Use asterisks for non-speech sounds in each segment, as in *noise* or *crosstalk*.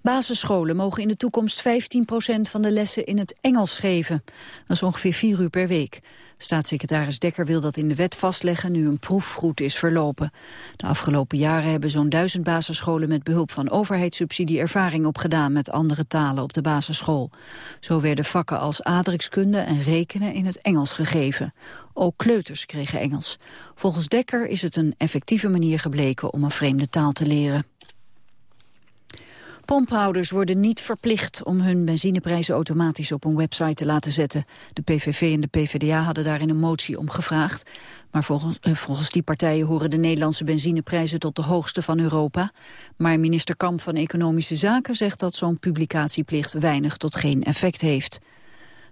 Basisscholen mogen in de toekomst 15% van de lessen in het Engels geven. Dat is ongeveer 4 uur per week. Staatssecretaris Dekker wil dat in de wet vastleggen nu een proef goed is verlopen. De afgelopen jaren hebben zo'n duizend basisscholen met behulp van overheidssubsidie ervaring opgedaan met andere talen op de basisschool. Zo werden vakken als aardrijkskunde en rekenen in het Engels gegeven. Ook kleuters kregen Engels. Volgens Dekker is het een effectieve manier gebleken om een vreemde taal te leren. Pomphouders worden niet verplicht om hun benzineprijzen automatisch op een website te laten zetten. De PVV en de PvdA hadden daarin een motie om gevraagd. Maar volgens, eh, volgens die partijen horen de Nederlandse benzineprijzen tot de hoogste van Europa. Maar minister Kamp van Economische Zaken zegt dat zo'n publicatieplicht weinig tot geen effect heeft.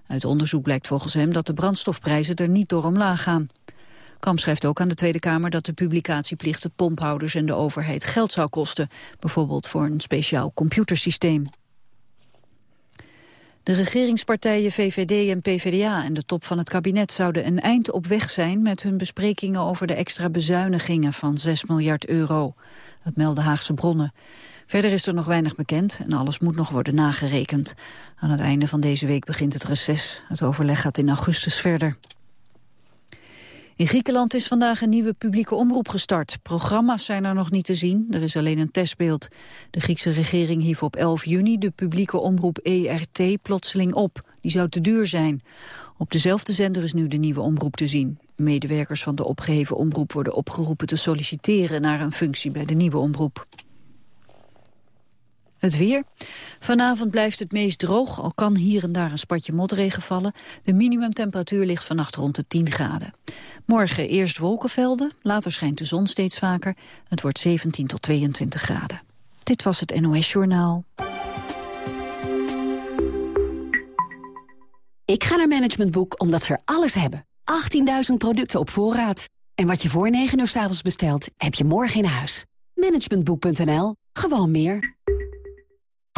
Uit onderzoek blijkt volgens hem dat de brandstofprijzen er niet door omlaag gaan. Kamp schrijft ook aan de Tweede Kamer dat de publicatieplicht de pomphouders en de overheid geld zou kosten, bijvoorbeeld voor een speciaal computersysteem. De regeringspartijen VVD en PvdA en de top van het kabinet zouden een eind op weg zijn met hun besprekingen over de extra bezuinigingen van 6 miljard euro. Dat melden Haagse bronnen. Verder is er nog weinig bekend en alles moet nog worden nagerekend. Aan het einde van deze week begint het reces. Het overleg gaat in augustus verder. In Griekenland is vandaag een nieuwe publieke omroep gestart. Programma's zijn er nog niet te zien, er is alleen een testbeeld. De Griekse regering hief op 11 juni de publieke omroep ERT plotseling op. Die zou te duur zijn. Op dezelfde zender is nu de nieuwe omroep te zien. Medewerkers van de opgeheven omroep worden opgeroepen te solliciteren naar een functie bij de nieuwe omroep. Het weer. Vanavond blijft het meest droog, al kan hier en daar een spatje motregen vallen. De minimumtemperatuur ligt vannacht rond de 10 graden. Morgen eerst wolkenvelden, later schijnt de zon steeds vaker. Het wordt 17 tot 22 graden. Dit was het NOS Journaal. Ik ga naar Management Boek omdat ze er alles hebben. 18.000 producten op voorraad. En wat je voor 9 uur s avonds bestelt, heb je morgen in huis. Managementboek.nl. Gewoon meer.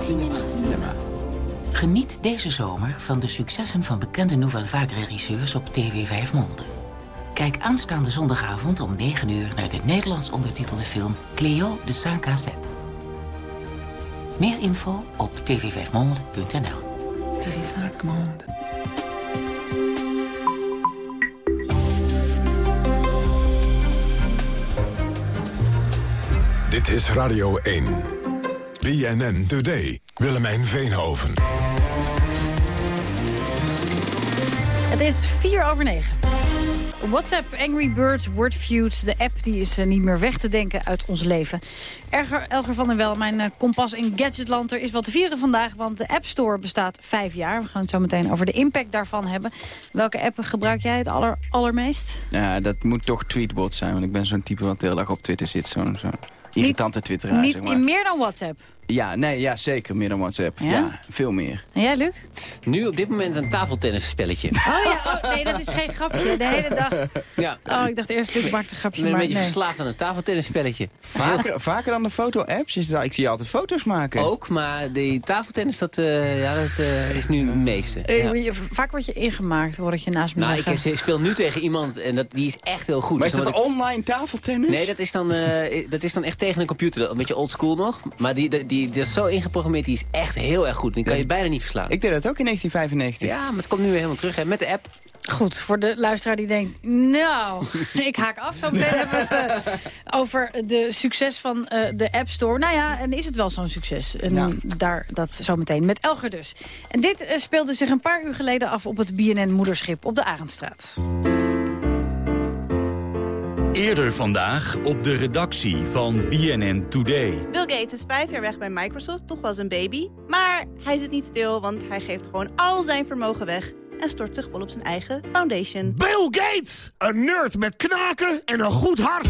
Cinema. Geniet deze zomer van de successen van bekende Nouvelle Vague regisseurs op TV 5 Monde. Kijk aanstaande zondagavond om 9 uur naar de Nederlands ondertitelde film Cleo de Saint-Cassette. Meer info op tv5monde.nl. Dit is Radio 1. BNN Today. Willemijn Veenhoven. Het is 4 over 9. WhatsApp, Angry Birds, Wordfeud, de app die is niet meer weg te denken uit ons leven. Erger, Elger van der Wel, mijn eh, kompas in Gadgetland. Er is wat te vieren vandaag, want de App Store bestaat vijf jaar. We gaan het zo meteen over de impact daarvan hebben. Welke app gebruik jij het aller, allermeest? Ja, dat moet toch Tweetbot zijn, want ik ben zo'n type wat de hele dag op Twitter zit. Zo'n zo irritante Twitteraar, Niet zeg maar. in meer dan WhatsApp? Ja, nee, ja, zeker. Meer dan WhatsApp. Ja, veel meer. En jij, Luc? Nu op dit moment een tafeltennisspelletje. Oh ja, oh, nee, dat is geen grapje. De hele dag. Ja. Oh, ik dacht eerst, Luc maakt een grapje, Ik ben een maar beetje nee. verslaafd aan een tafeltennisspelletje. Vaker, vaker dan de foto-apps? Is dat- Ik zie je altijd foto's maken. Ook, maar die tafeltennis, dat, eh, ja, dat eh, is nu het meeste. Eh, Ja. je- Vaak word je ingemaakt, word je naast me Nou, zeggen. ik speel nu tegen iemand en dat, die is echt heel goed. Maar is Dus dat online tafeltennis? Nee, dat is, dan, eh, dat is dan echt tegen een computer. Een beetje oldschool nog. Maar die, die, die, die is zo ingeprogrammeerd, die is echt heel erg goed. Die kan je bijna niet verslaan. Ik deed dat ook in 1995. Ja, maar het komt nu weer helemaal terug hè, met de app. Goed, voor de luisteraar die denkt, nou, *laughs* ik haak af. Zo meteen hebben we het uh, over de succes van uh, de App Store. Nou ja, en is het wel zo'n succes? En ja. daar dat zometeen met Elger dus. En dit uh, speelde zich een paar uur geleden af op het BNN-moederschip op de Arendstraat. Eerder vandaag op de redactie van BNN Today. Bill Gates is vijf jaar weg bij Microsoft, toch wel zijn baby. Maar hij zit niet stil, want hij geeft gewoon al zijn vermogen weg en stort zich vol op zijn eigen foundation. Bill Gates! Een nerd met knaken en een goed hart.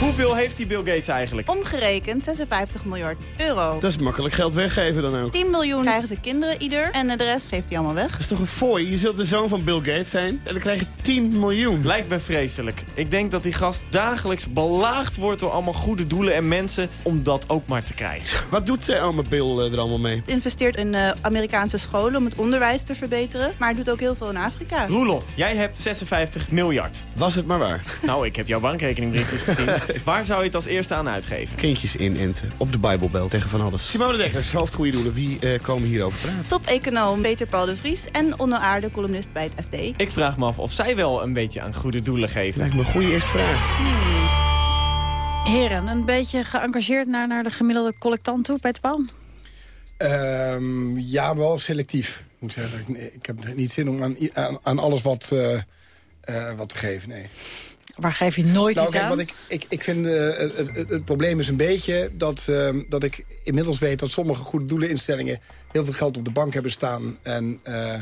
Hoeveel heeft die Bill Gates eigenlijk? Omgerekend 56 miljard euro. Dat is makkelijk geld weggeven dan ook. 10 miljoen krijgen ze kinderen ieder en de rest geeft hij allemaal weg. Dat is toch een fooi? Je zult de zoon van Bill Gates zijn en dan krijg je 10 miljoen. Lijkt me vreselijk. Ik denk dat die gast dagelijks belaagd wordt door allemaal goede doelen en mensen om dat ook maar te krijgen. *laughs* Wat doet zij allemaal Bill er allemaal mee? Investeert in uh, Amerikaanse scholen om het onderwijs te verbeteren, maar doet ook heel veel in Afrika. Roelof, jij hebt 56 miljard. Was het maar waar? Nou, ik heb jouw bankrekeningberichtjes gezien. *laughs* *laughs* Waar zou je het als eerste aan uitgeven? Kindjes inenten. Op de Bijbelbel tegen van alles. Simone Dekkers, hoofd Goede Doelen. Wie uh, komen hierover praten? Top-econoom Peter Paul de Vries en onaarde columnist bij het FD. Ik vraag me af of zij wel een beetje aan goede doelen geven. Lijkt me een goede eerste vraag. Hmm. Heren, een beetje geëngageerd naar, naar de gemiddelde collectant toe, Peter Paul? Um, ja, wel selectief. Moet zeggen. Ik, ik heb niet zin om aan, aan, aan alles wat, uh, uh, wat te geven, nee. Waar geef je nooit nou, iets kijk, aan? Wat ik, ik, ik vind, uh, het, het, het, probleem is een beetje dat, uh, dat ik inmiddels weet... dat sommige goede doeleninstellingen heel veel geld op de bank hebben staan... en, uh,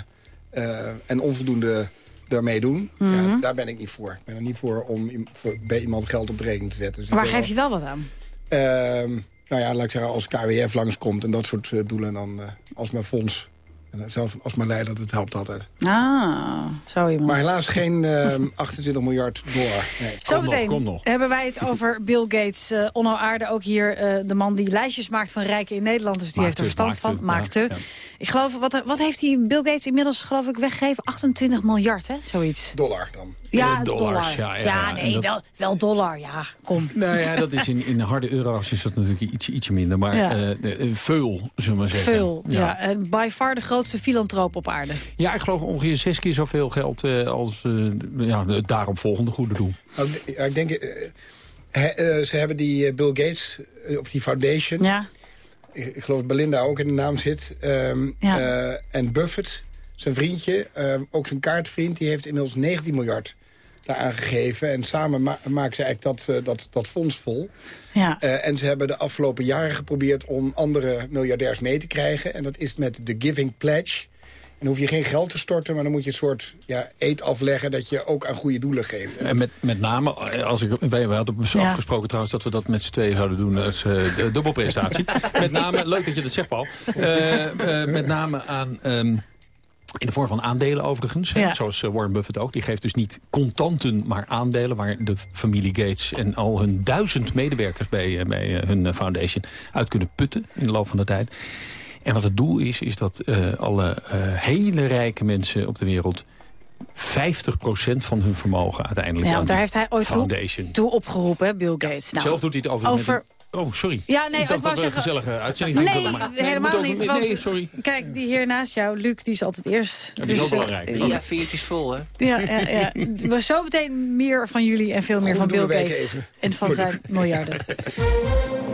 en onvoldoende daarmee doen. Mm -hmm. ja, daar ben ik niet voor. Ik ben er niet voor om voor, bij iemand geld op de rekening te zetten. Dus Waar geef je wel wat aan? Ehm, nou ja, laat ik zeggen, als KWF langskomt en dat soort doelen... dan als mijn fonds en zelf als mijn leider, dat helpt altijd. Ah, zo iemand. Maar helaas geen *laughs* uh, 28 miljard dollar. Nee. Zometeen hebben wij het over Bill Gates. Uh, Onno Aarde, ook hier uh, de man die lijstjes maakt van rijken in Nederland. Dus die maakte, heeft er verstand maakte, van. Maakte. Ja, ja. Ik geloof, wat, wat heeft die Bill Gates inmiddels geloof ik weggegeven? 28 miljard, hè? Zoiets. Dollar dan. Ja, dollars, dollar. Ja, ja, nee, dat... wel, wel dollar, ja, kom. Nou ja, dat is in, in harde euro's is dat natuurlijk iets, ietsje minder. Maar ja. uh, veul, zullen we maar zeggen. Veel, ja. En by far de grootste filantroop op aarde. Ja, ik geloof ongeveer zes keer zoveel geld uh, als uh, ja, het daaropvolgende goede doel. Nou, ik denk, he, ze hebben die Bill Gates, of die foundation... Ja. Ik geloof dat Belinda ook in de naam zit. Um, ja. en Buffett, zijn vriendje, ook zijn kaartvriend... die heeft inmiddels 19 miljard daaraan gegeven. En samen ma maken ze eigenlijk dat, uh, dat, dat fonds vol. Ja. Uh, en ze hebben de afgelopen jaren geprobeerd om andere miljardairs mee te krijgen. En dat is met de Giving Pledge. En dan hoef je geen geld te storten, maar dan moet je een soort ja, eet afleggen... dat je ook aan goede doelen geeft. En, en met, met name, als ik, wij, wij hadden ja. afgesproken trouwens... dat we dat met z'n tweeën zouden doen als uh, de dubbelprestatie. *laughs* met name, leuk dat je dat zegt, Paul. met name aan... Um, in de vorm van aandelen overigens, ja. zoals Warren Buffett ook. Die geeft dus niet contanten, maar aandelen... waar de familie Gates en al hun duizend medewerkers bij, bij hun foundation... uit kunnen putten in de loop van de tijd. En wat het doel is, is dat uh, alle uh, hele rijke mensen op de wereld... 50% van hun vermogen uiteindelijk ja, aan daar heeft hij ooit foundation. toe, toe opgeroepen, Bill Gates. Nou, Zelf doet hij het over... over Oh, sorry. Ja, nee, ik dacht ik dat we een gezellige uitzending nee, willen, maar helemaal nee, niet. Want, nee, sorry. Kijk, die hier naast jou, Luc, die is altijd eerst. Ja, die is ook dus, belangrijk. Uh, ja, veertjes vol, hè? Ja, ja, ja. We zo meteen meer van jullie en veel meer Goed, van Bill Gates. En van zijn miljarden. *laughs*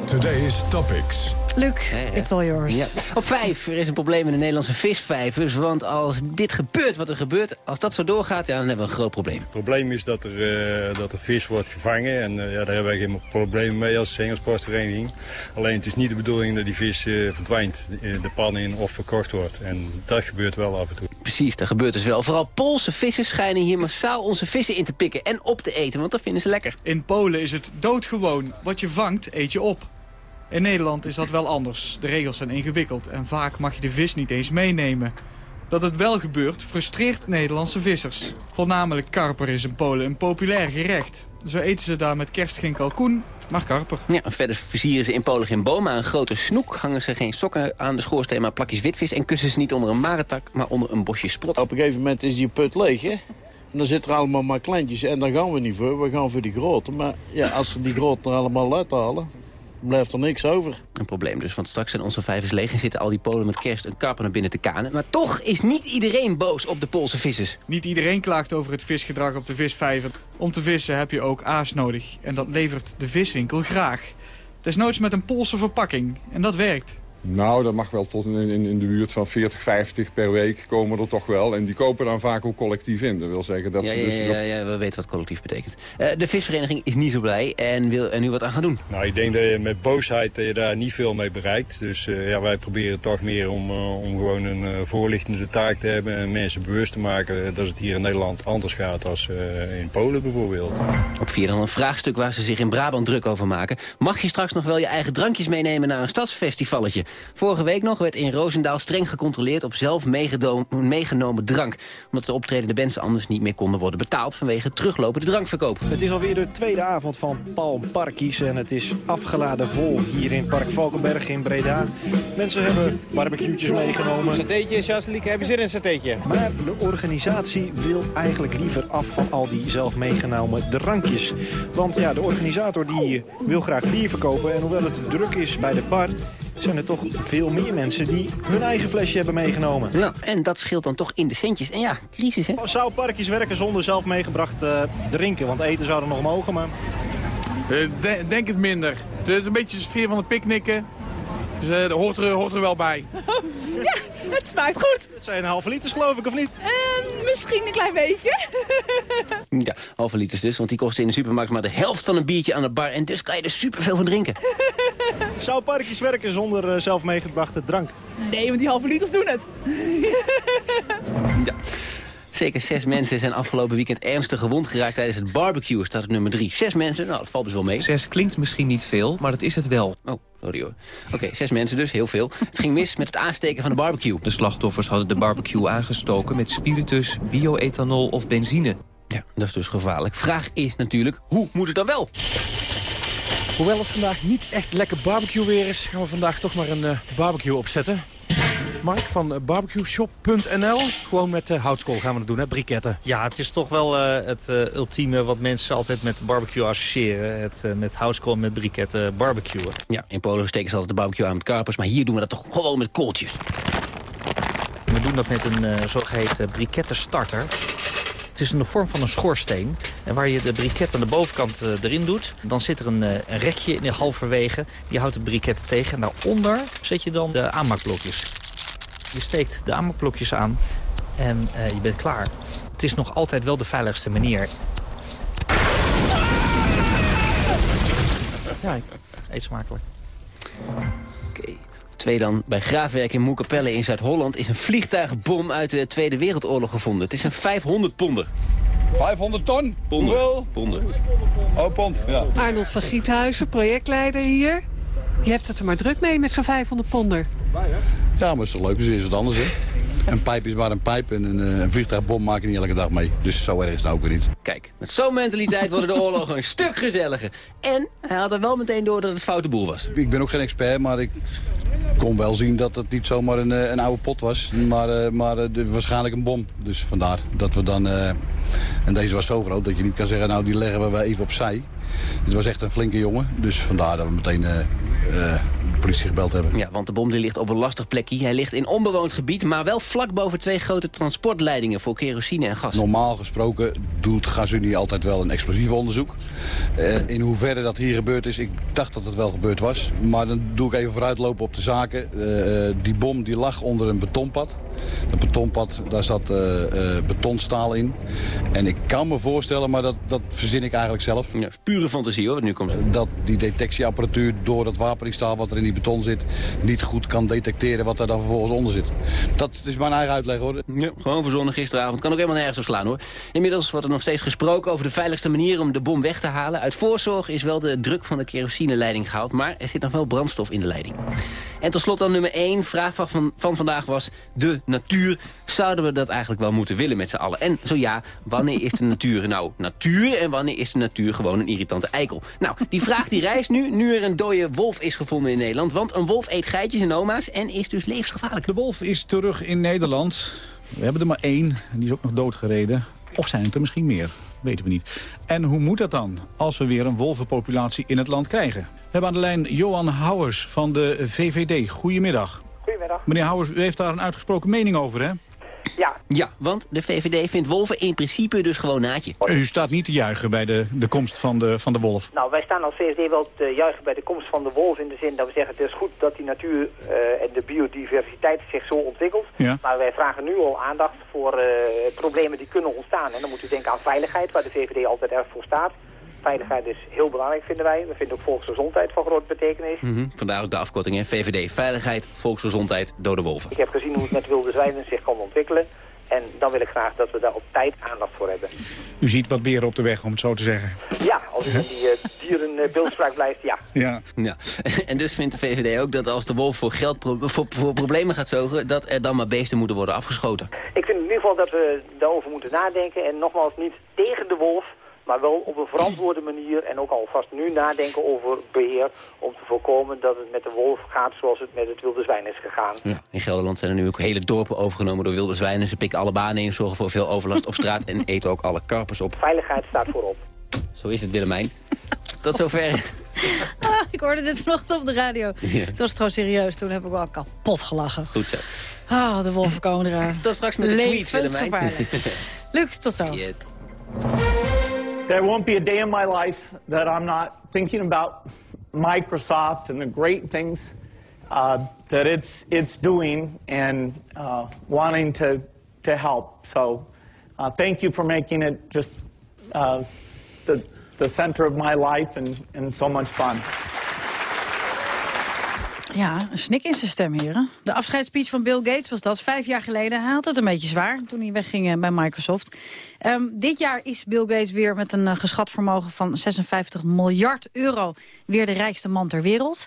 Today's Topics. Luc, ja, ja. it's all yours. Ja. Op vijf, er is een probleem in de Nederlandse visvijvers. Want als dit gebeurt, wat er gebeurt, als dat zo doorgaat, ja, dan hebben we een groot probleem. Het probleem is dat er, uh, dat er vis wordt gevangen. En uh, ja, daar hebben wij geen probleem mee als Alleen het is niet de bedoeling dat die vis uh, verdwijnt de pan in of verkocht wordt. En dat gebeurt wel af en toe. Precies, dat gebeurt dus wel. Vooral Poolse vissers schijnen hier massaal onze vissen in te pikken en op te eten. Want dat vinden ze lekker. In Polen is het doodgewoon. Wat je vangt, eet je op. In Nederland is dat wel anders. De regels zijn ingewikkeld en vaak mag je de vis niet eens meenemen. Dat het wel gebeurt, frustreert Nederlandse vissers. Voornamelijk karper is in Polen een populair gerecht. Zo eten ze daar met kerst geen kalkoen, maar karper. Ja, verder versieren ze in Polen geen bomen aan een grote snoek. Hangen ze geen sokken aan de schoorsteen, maar plakjes witvis. En kussen ze niet onder een marentak, maar onder een bosje sprot. Op een gegeven moment is die put leeg, hè? En dan zitten er allemaal maar kleintjes en daar gaan we niet voor. We gaan voor die grote. Maar ja, als ze die grote er allemaal uithalen... blijft er niks over. Een probleem dus, want straks zijn onze vijvers leeg... en zitten al die Polen met kerst een karper naar binnen te kanen. Maar toch is niet iedereen boos op de Poolse vissers. Niet iedereen klaagt over het visgedrag op de visvijver. Om te vissen heb je ook aas nodig. En dat levert de viswinkel graag. Desnoods met een Poolse verpakking. En dat werkt. Nou, dat mag wel tot in, in, in de buurt van 40, 50 per week komen er toch wel. En die kopen dan vaak ook collectief in. Dat wil zeggen dat Ja, ze ja, dus... ja, dat- ja, ja, we weten wat collectief betekent. Eh, de visvereniging is niet zo blij en wil er nu wat aan gaan doen. Nou, ik denk dat je met boosheid dat je daar niet veel mee bereikt. Dus eh, ja, wij proberen toch meer om, eh, om gewoon een eh, voorlichtende taak te hebben... en mensen bewust te maken dat het hier in Nederland anders gaat dan eh, in Polen bijvoorbeeld. Op vier dan een vraagstuk waar ze zich in Brabant druk over maken. Mag je straks nog wel je eigen drankjes meenemen naar een stadsfestivalletje? Vorige week nog werd in Roosendaal streng gecontroleerd op zelf meegenomen drank. Omdat de optredende bands anders niet meer konden worden betaald vanwege teruglopende drankverkoop. Het is alweer de tweede avond van Palm Parkies en het is afgeladen vol hier in Park Valkenberg in Breda. Mensen hebben barbecue'tjes meegenomen. Satéetje, Chasliek, heb je zin in een satéetje? Maar de organisatie wil eigenlijk liever af van al die zelf meegenomen drankjes. Want ja, de organisator die wil graag bier verkopen en hoewel het druk is bij de bar... zijn er toch veel meer mensen die hun eigen flesje hebben meegenomen. Nou, en dat scheelt dan toch in de centjes. En ja, crisis hè? Zou parkjes werken zonder zelf meegebracht eh, drinken? Want eten zou er nog mogen, maar... Eh, de- denk het minder. Het is een beetje de sfeer van het picknicken. Dus eh, dat hoort er, hoort er wel bij. *laughs* Ja, het smaakt goed. Het zijn halve liters geloof ik, of niet? En misschien een klein beetje. *laughs* Ja, halve liters dus, want die kosten in de supermarkt maar de helft van een biertje aan de bar. En dus kan je er superveel van drinken. *laughs* Zou parkjes werken zonder eh, zelf meegebrachte drank? Nee, want die halve liters doen het. *laughs* Ja. Zeker zes mensen zijn afgelopen weekend ernstig gewond geraakt tijdens het barbecue. Staat op nummer drie. Zes mensen, nou dat valt dus wel mee. Zes klinkt misschien niet veel, maar dat is het wel. Oh, sorry hoor. Oké, zes mensen dus, heel veel. Het ging mis met het aansteken van de barbecue. De slachtoffers hadden de barbecue aangestoken met spiritus, bioethanol of benzine. Ja, dat is dus gevaarlijk. Vraag is natuurlijk, hoe moet het dan wel? Hoewel het vandaag niet echt lekker barbecue weer is... gaan we vandaag toch maar een eh, barbecue opzetten. Mark van eh, barbecueshop.nl. Gewoon met eh, houtskool gaan we het doen, hè? Briketten. Ja, het is toch wel eh, het eh, ultieme wat mensen altijd met barbecue associëren. Het uh, met houtskool met briketten barbecuen. Ja, in Polen steken ze altijd de barbecue aan met karpers. Maar hier doen we dat toch gewoon met kooltjes. We doen dat met een uh, zogeheten brikettenstarter. Het is in de vorm van een schoorsteen. En waar je de briket aan de bovenkant uh, erin doet... dan zit er een, uh, een rekje in halverwege. Die houdt de briket tegen. En daaronder zet je dan de aanmaakblokjes. Je steekt de aanmaakblokjes aan en uh, je bent klaar. Het is nog altijd wel de veiligste manier. Ja, eet smakelijk. Oké. Okay. Twee dan. Bij graafwerk in Moerkapelle in Zuid-Holland is een vliegtuigbom uit de Tweede Wereldoorlog gevonden. Het is een 500 ponder. 500 ton? Ponder. Hoeveel? Ponder. Oh, pond, ja. Arnold van Giethuizen, projectleider hier. Je hebt het er maar druk mee met zo'n 500 ponder. Ja, maar het is toch leuk, dus is wat anders, hè? Een pijp is maar een pijp en een, een vliegtuigbom maak je niet elke dag mee. Dus zo erg is het ook weer niet. Kijk, met zo'n mentaliteit worden de oorlogen een stuk gezelliger. En hij had er wel meteen door dat het foute boel was. Ik ben ook geen expert, maar ik kon wel zien dat het niet zomaar een, een oude pot was. Maar, uh, maar de, waarschijnlijk een bom. Dus vandaar dat we dan... Uh, en deze was zo groot dat je niet kan zeggen, nou die leggen we wel even opzij. Het was echt een flinke jongen, dus vandaar dat we meteen uh, uh, politie gebeld hebben. Ja, want de bom die ligt op een lastig plekje. Hij ligt in onbewoond gebied, maar wel vlak boven twee grote transportleidingen voor kerosine en gas. Normaal gesproken doet GasUnie altijd wel een explosief onderzoek. Uh, in hoeverre dat hier gebeurd is, ik dacht dat het wel gebeurd was. Maar dan doe ik even vooruitlopen op de zaken. die bom die lag onder een betonpad. Dat betonpad, daar zat uh, betonstaal in. En ik kan me voorstellen, maar dat, dat verzin ik eigenlijk zelf. Ja, pure fantasie hoor, nu komt het. Dat die detectieapparatuur door dat wapeningstaal wat er in die beton zit... niet goed kan detecteren wat er dan vervolgens onder zit. Dat is mijn eigen uitleg hoor. Ja, gewoon verzonnen gisteravond. Kan ook helemaal nergens op slaan hoor. Inmiddels wordt er nog steeds gesproken over de veiligste manier om de bom weg te halen. Uit voorzorg is wel de druk van de kerosineleiding gehaald. Maar er zit nog wel brandstof in de leiding. En tot slot dan nummer 1. Vraag van, van vandaag was de natuur. Zouden we dat eigenlijk wel moeten willen met z'n allen? En zo ja, wanneer is de natuur nou natuur en wanneer is de natuur gewoon een irritante eikel? Nou, die vraag die reist nu, nu er een dode wolf is gevonden in Nederland. Want een wolf eet geitjes en oma's en is dus levensgevaarlijk. De wolf is terug in Nederland. We hebben er maar één en die is ook nog doodgereden. Of zijn het er misschien meer? Weten we niet. En hoe moet dat dan, als we weer een wolvenpopulatie in het land krijgen? We hebben aan de lijn Johan Houwers van de VVD. Goedemiddag. Goedemiddag. Meneer Houwers, u heeft daar een uitgesproken mening over, hè? Ja. Ja, want de VVD vindt wolven in principe dus gewoon naadje. U staat niet te juichen bij de, de komst van de, van de wolf. Nou, wij staan als VSD wel te juichen bij de komst van de wolf in de zin dat we zeggen het is goed dat die natuur eh, en de biodiversiteit zich zo ontwikkelt. Ja. Maar wij vragen nu al aandacht voor eh, problemen die kunnen ontstaan. En dan moet u denken aan veiligheid, waar de VVD altijd erg voor staat. Veiligheid is heel belangrijk, vinden wij. We vinden ook volksgezondheid van grote betekenis. Mhm, Vandaar ook de afkorting, hè? VVD. Veiligheid, volksgezondheid, dode wolven. Ik heb gezien hoe het met wilde zwijnen zich kan ontwikkelen. En dan wil ik graag dat we daar op tijd aandacht voor hebben. U ziet wat beren op de weg, om het zo te zeggen. Ja, als u in die uh, dierenbeeldspraak blijft, ja. Ja. ja. *laughs* En dus vindt de VVD ook dat als de wolf voor, geld voor, voor problemen gaat zorgen... dat er dan maar beesten moeten worden afgeschoten. Ik vind in ieder geval dat we daarover moeten nadenken. En nogmaals, niet tegen de wolf, maar wel op een verantwoorde manier en ook alvast nu nadenken over beheer om te voorkomen dat het met de wolf gaat zoals het met het wilde zwijn is gegaan. Ja, in Gelderland zijn er nu ook hele dorpen overgenomen door wilde zwijnen. Ze pikken alle banen in, zorgen voor veel overlast op straat en eten ook alle karpers op. Veiligheid staat voorop. Zo is het, Willemijn. Tot zover. *laughs* Ah, ik hoorde dit vanochtend op de radio. Ja. Het was trouwens serieus, toen heb ik wel kapot gelachen. Goed zo. Ah, de wolven komen eraan. Tot straks met de tweet, Willemijn. *laughs* Luc, tot zo. Yes. There won't be a day in my life that I'm not thinking about Microsoft and the great things uh, that it's it's doing and uh, wanting to to help. So, uh, thank you for making it just uh, the the center of my life and and so much fun. Ja, een snik in zijn stem, heren. De afscheidsspeech van Bill Gates was dat, vijf jaar geleden. Hij het een beetje zwaar toen hij wegging eh, bij Microsoft. Ehm, dit jaar is Bill Gates weer met een uh, geschat vermogen van 56 miljard euro... weer de rijkste man ter wereld.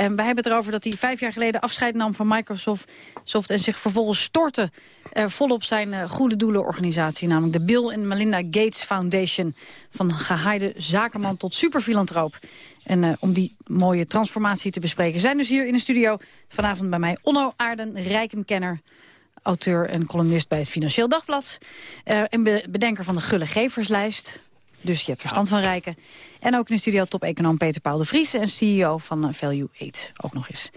Um, wij hebben het erover dat hij vijf jaar geleden afscheid nam van Microsoft... Soft, en zich vervolgens stortte uh, volop zijn uh, goede doelenorganisatie... namelijk de Bill en Melinda Gates Foundation. Van gehaaide zakenman tot superfilantroop. En om die mooie transformatie te bespreken... zijn dus hier in de studio vanavond bij mij Onno Aarden, rijkenkenner... auteur en columnist bij het Financieel Dagblad... Uh, en be bedenker van de Gulle Geverslijst. Dus je hebt verstand van rijken. En ook in de studio top-econoom Peter Paul de Vries... en CEO van uh, Value 8 ook nog eens.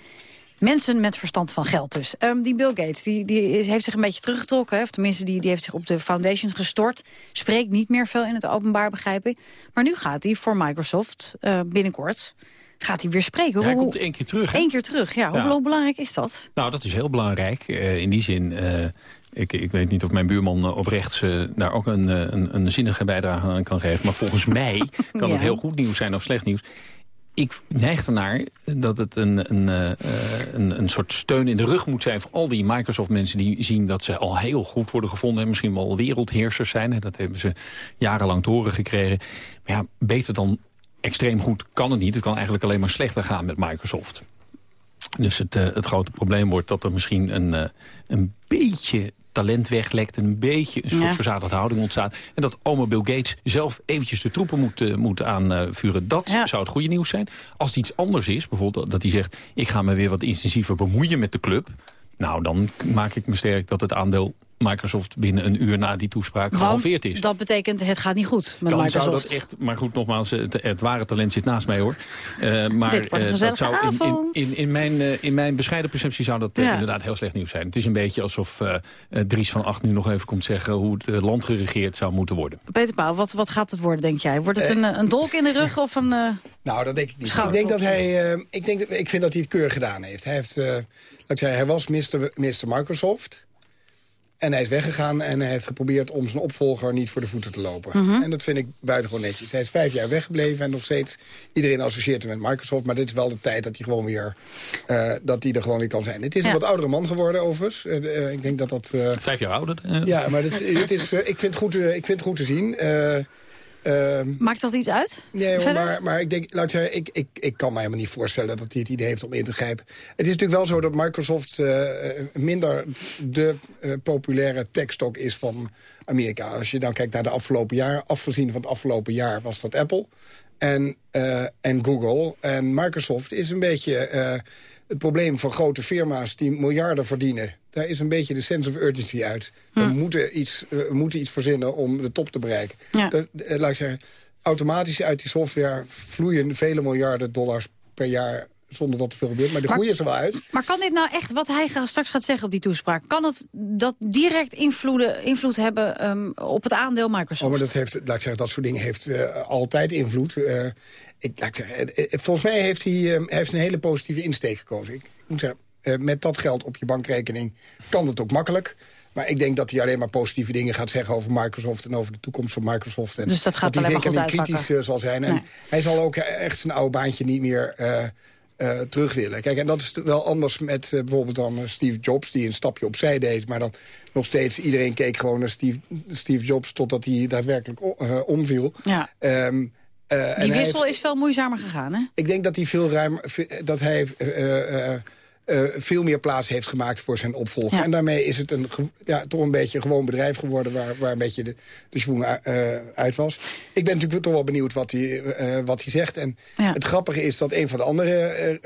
Mensen met verstand van geld dus. Um, die Bill Gates die, die heeft zich een beetje teruggetrokken. Hè? Of tenminste, die, die heeft zich op de foundation gestort. Spreekt niet meer veel in het openbaar, begrijp ik. Maar nu gaat hij voor Microsoft uh, binnenkort gaat hij weer spreken. Ja, hij komt één keer terug. Eén keer terug, ja. Hoe ja. belangrijk is dat? Nou, dat is heel belangrijk. Uh, in die zin... Uh, ik, ik, weet niet of mijn buurman op rechts uh, daar ook een, een, een zinnige bijdrage aan kan geven. Maar volgens *laughs* mij kan ja. het heel goed nieuws zijn of slecht nieuws ik neig ernaar dat het een, een, een, een soort steun in de rug moet zijn... voor al die Microsoft-mensen die zien dat ze al heel goed worden gevonden... en misschien wel wereldheersers zijn. Dat hebben ze jarenlang te horen gekregen. Maar ja, beter dan extreem goed kan het niet. Het kan eigenlijk alleen maar slechter gaan met Microsoft. Dus het, uh, het grote probleem wordt dat er misschien een, uh, een beetje talent weglekt... en een beetje een soort ja. verzadigde houding ontstaat. En dat oma Bill Gates zelf eventjes de troepen moet, uh, moet aanvuren. Dat ja. zou het goede nieuws zijn. Als het iets anders is, bijvoorbeeld dat hij zegt... ik ga me weer wat intensiever bemoeien met de club... nou, dan maak ik me sterk dat het aandeel Microsoft binnen een uur na die toespraak gehalveerd is. dat betekent het gaat niet goed met Dan Microsoft. zou dat echt, maar goed, nogmaals, het, het ware talent zit naast mij hoor. Uh, maar uh, dat zou in, in, in, in, mijn, uh, in mijn bescheiden perceptie zou dat ja. inderdaad heel slecht nieuws zijn. Het is een beetje alsof Dries van Acht nu nog even komt zeggen hoe het land geregeerd zou moeten worden. Peter Pauw, wat, wat gaat het worden, denk jij? Wordt het een, een dolk in de rug of een Nou, dat denk ik niet. Ik denk dat hij, ik, denk dat, ik vind dat hij het keurig gedaan heeft. Hij, heeft, laat ik zeggen, hij was Mr. Mr. Microsoft... En hij is weggegaan en hij heeft geprobeerd om zijn opvolger niet voor de voeten te lopen. Mhm. Mm -hmm. En dat vind ik buitengewoon netjes. Hij is vijf jaar weggebleven en nog steeds iedereen associeert hem met Microsoft. Maar dit is wel de tijd dat hij, gewoon weer, uh, dat hij er gewoon weer kan zijn. Het is ja. een wat oudere man geworden overigens. Uh, uh, ik denk dat dat... Vijf jaar ouder? Ja, maar dit, het is, ik, vind het goed, ik vind het goed te zien. Uh, Maakt dat iets uit? Nee, hoor, maar, maar ik denk, laat ik zeggen, ik, ik, ik kan me helemaal niet voorstellen dat hij het idee heeft om in te grijpen. Het is natuurlijk wel zo dat Microsoft uh, minder de uh, populaire techstock is van Amerika. Als je dan kijkt naar de afgelopen jaar, afgezien van het afgelopen jaar was dat Apple en, uh, en Google. En Microsoft is een beetje het probleem van grote firma's die miljarden verdienen. Daar is een beetje de sense of urgency uit. We, Hm. moeten, iets, we moeten iets verzinnen om de top te bereiken. Ja. Dat, eh, laat ik zeggen, automatisch uit die software vloeien vele miljarden dollars per jaar zonder dat er veel gebeurt. Maar de groei is er wel uit. Maar kan dit nou echt, wat hij straks gaat zeggen op die toespraak... kan het dat direct invloeden, invloed hebben ehm, op het aandeel Microsoft? Oh, maar dat heeft, laat ik zeggen, dat soort dingen heeft eh, altijd invloed. Eh, ik, laat ik zeggen, eh, eh, volgens mij heeft hij, eh, heeft een hele positieve insteek gekozen. Ik, moet zeggen, eh, met dat geld op je bankrekening kan het ook makkelijk. Maar ik denk dat hij alleen maar positieve dingen gaat zeggen over Microsoft... en over de toekomst van Microsoft. En Dus dat gaat hij zeker niet kritisch eh, zal zijn. En Nee. hij zal ook echt zijn oude baantje niet meer... eh, eh, terug willen. Kijk, en dat is wel anders met eh, bijvoorbeeld dan eh, Steve Jobs... die een stapje opzij deed, maar dan nog steeds... iedereen keek gewoon naar Steve, Steve Jobs totdat hij daadwerkelijk eh, omviel. Ja. Ehm, eh, Die wissel heeft- is veel moeizamer gegaan, hè? ik denk dat hij veel dat hij eh, eh, veel meer plaats heeft gemaakt voor zijn opvolger. Ja. En daarmee is het een, ja, toch een beetje een gewoon bedrijf geworden... waar, waar een beetje de, de schwung uit was. Ik ben natuurlijk toch wel benieuwd wat hij, wat hij zegt. En Ja. het grappige is dat een van de andere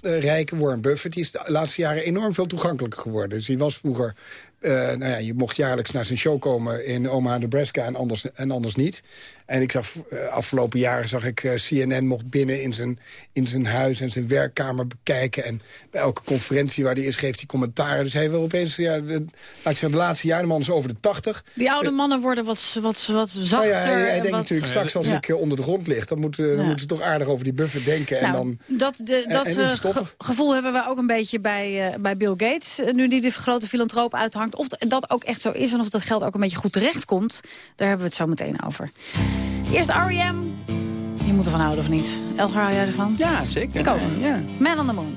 rijken, Warren Buffett... die is de laatste jaren enorm veel toegankelijker geworden. Dus hij was vroeger... nou ja, je mocht jaarlijks naar zijn show komen in Omaha, Nebraska en anders, en anders niet. En ik zag eh, afgelopen jaren zag ik eh, CNN mocht binnen in zijn, in zijn huis en zijn werkkamer bekijken. En bij elke conferentie waar hij is geeft hij commentaren. Dus hij wil opeens, ja, de, laat ik zeggen, de laatste jaren, de man is over de tachtig. Die oude mannen worden wat, wat, wat zachter. Nou ja, hij, hij en denkt wat- natuurlijk straks als Ja. ik eh, onder de grond lig... dan, moet, eh, dan Ja. moeten ze toch aardig over die Buffett denken. en Nou, dan, dat de, en- dat en eh, ge- gevoel hebben we ook een beetje bij, eh, bij Bill Gates. eh, nu die de grote filantroop uithangt. Of dat ook echt zo is en of dat geld ook een beetje goed terechtkomt. Daar hebben we het zo meteen over. Eerst R.E.M. Je moet ervan houden of niet? Elgar, hou jij ervan? Ja, zeker. Ik ook. Ja. Man on the Moon.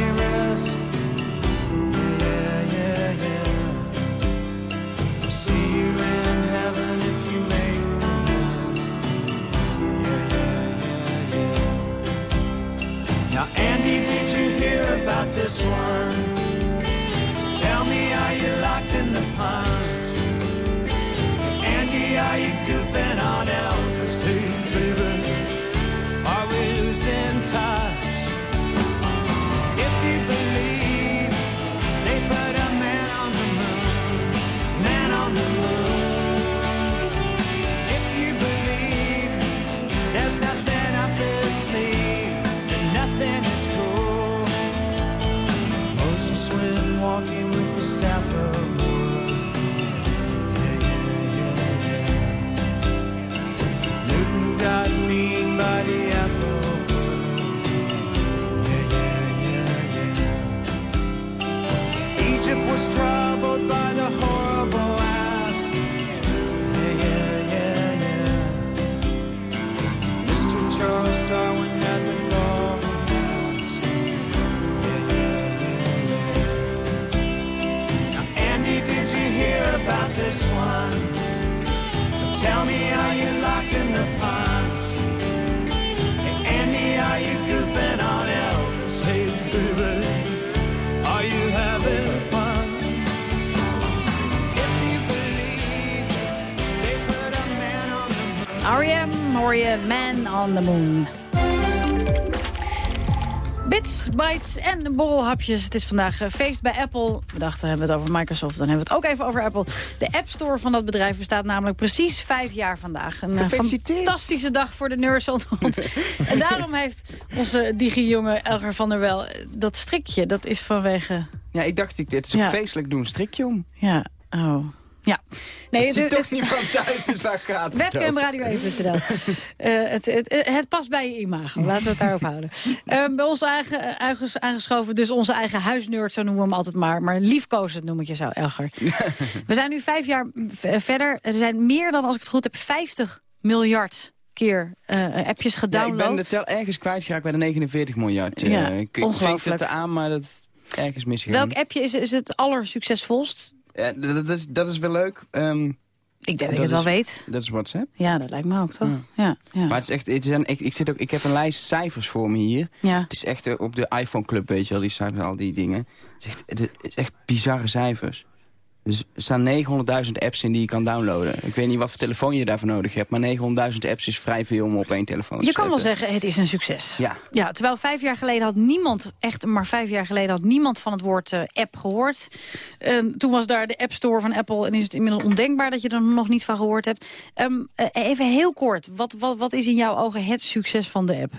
this one? Tell me, are you locked in the punch? Andy, are you hoor je Man on the Moon. Bits, bytes en borrelhapjes. Het is vandaag eh, feest bij Apple. We dachten, hebben we het over Microsoft, dan hebben we het ook even over Apple. De App Store van dat bedrijf bestaat namelijk precies vijf jaar vandaag. Een eh, fantastische dag voor de nerds onder ons. *laughs* en daarom heeft onze digi-jongen Elger van der Wel eh, dat strikje. Dat is vanwege... Ja, ik dacht, ik, dit is Ja. feestelijk doen, strikje om. Ja, oh. Ja. Nee, het ziet de- toch niet van thuis, dus waar *laughs* gaat het Webcam over? radio1.nl. Eh, het, het, het past bij je imago. Laten we het daarop houden. *laughs* Eh, bij ons eigen, eh, eigen aangeschoven, dus onze eigen huisnerd, zo noemen we hem altijd maar. Maar liefkozend noem ik je zo, Elger. *laughs* we zijn nu vijf jaar v- verder. Er zijn meer dan, als ik het goed heb, 50 miljard keer eh, appjes Ja, gedownload. ik ben de tel ergens kwijtgeraakt bij de 49 miljard. Ja, Eh, ik ik ongelooflijk. vind het aan, maar dat is ergens misgegaan. Welk appje is, is het allersuccesvolst? Ja, dat, is, dat is wel leuk. Ehm, Ik denk dat ik het wel weet. Dat is WhatsApp. Ja, dat lijkt me ook, toch? Ja. Ja, Maar het is echt, het zijn, ik, ik, zit ook, ik heb een lijst cijfers voor me hier. Ja. Het is echt eh, op de iPhone Club, weet je wel, die cijfers, al die dingen. Het is echt, het is echt bizarre cijfers. Dus er staan 900.000 apps in die je kan downloaden. Ik weet niet wat voor telefoon je daarvoor nodig hebt, maar 900.000 apps is vrij veel om op één telefoon te Je kan wel zeggen, het is een succes. Ja. Ja, terwijl vijf jaar geleden had niemand, echt maar vijf jaar geleden had niemand van het woord eh, app gehoord. Ehm, toen was daar de App Store van Apple en is het inmiddels ondenkbaar dat je er nog niet van gehoord hebt. Ehm, eh, even heel kort, wat, wat, wat is in jouw ogen het succes van de app?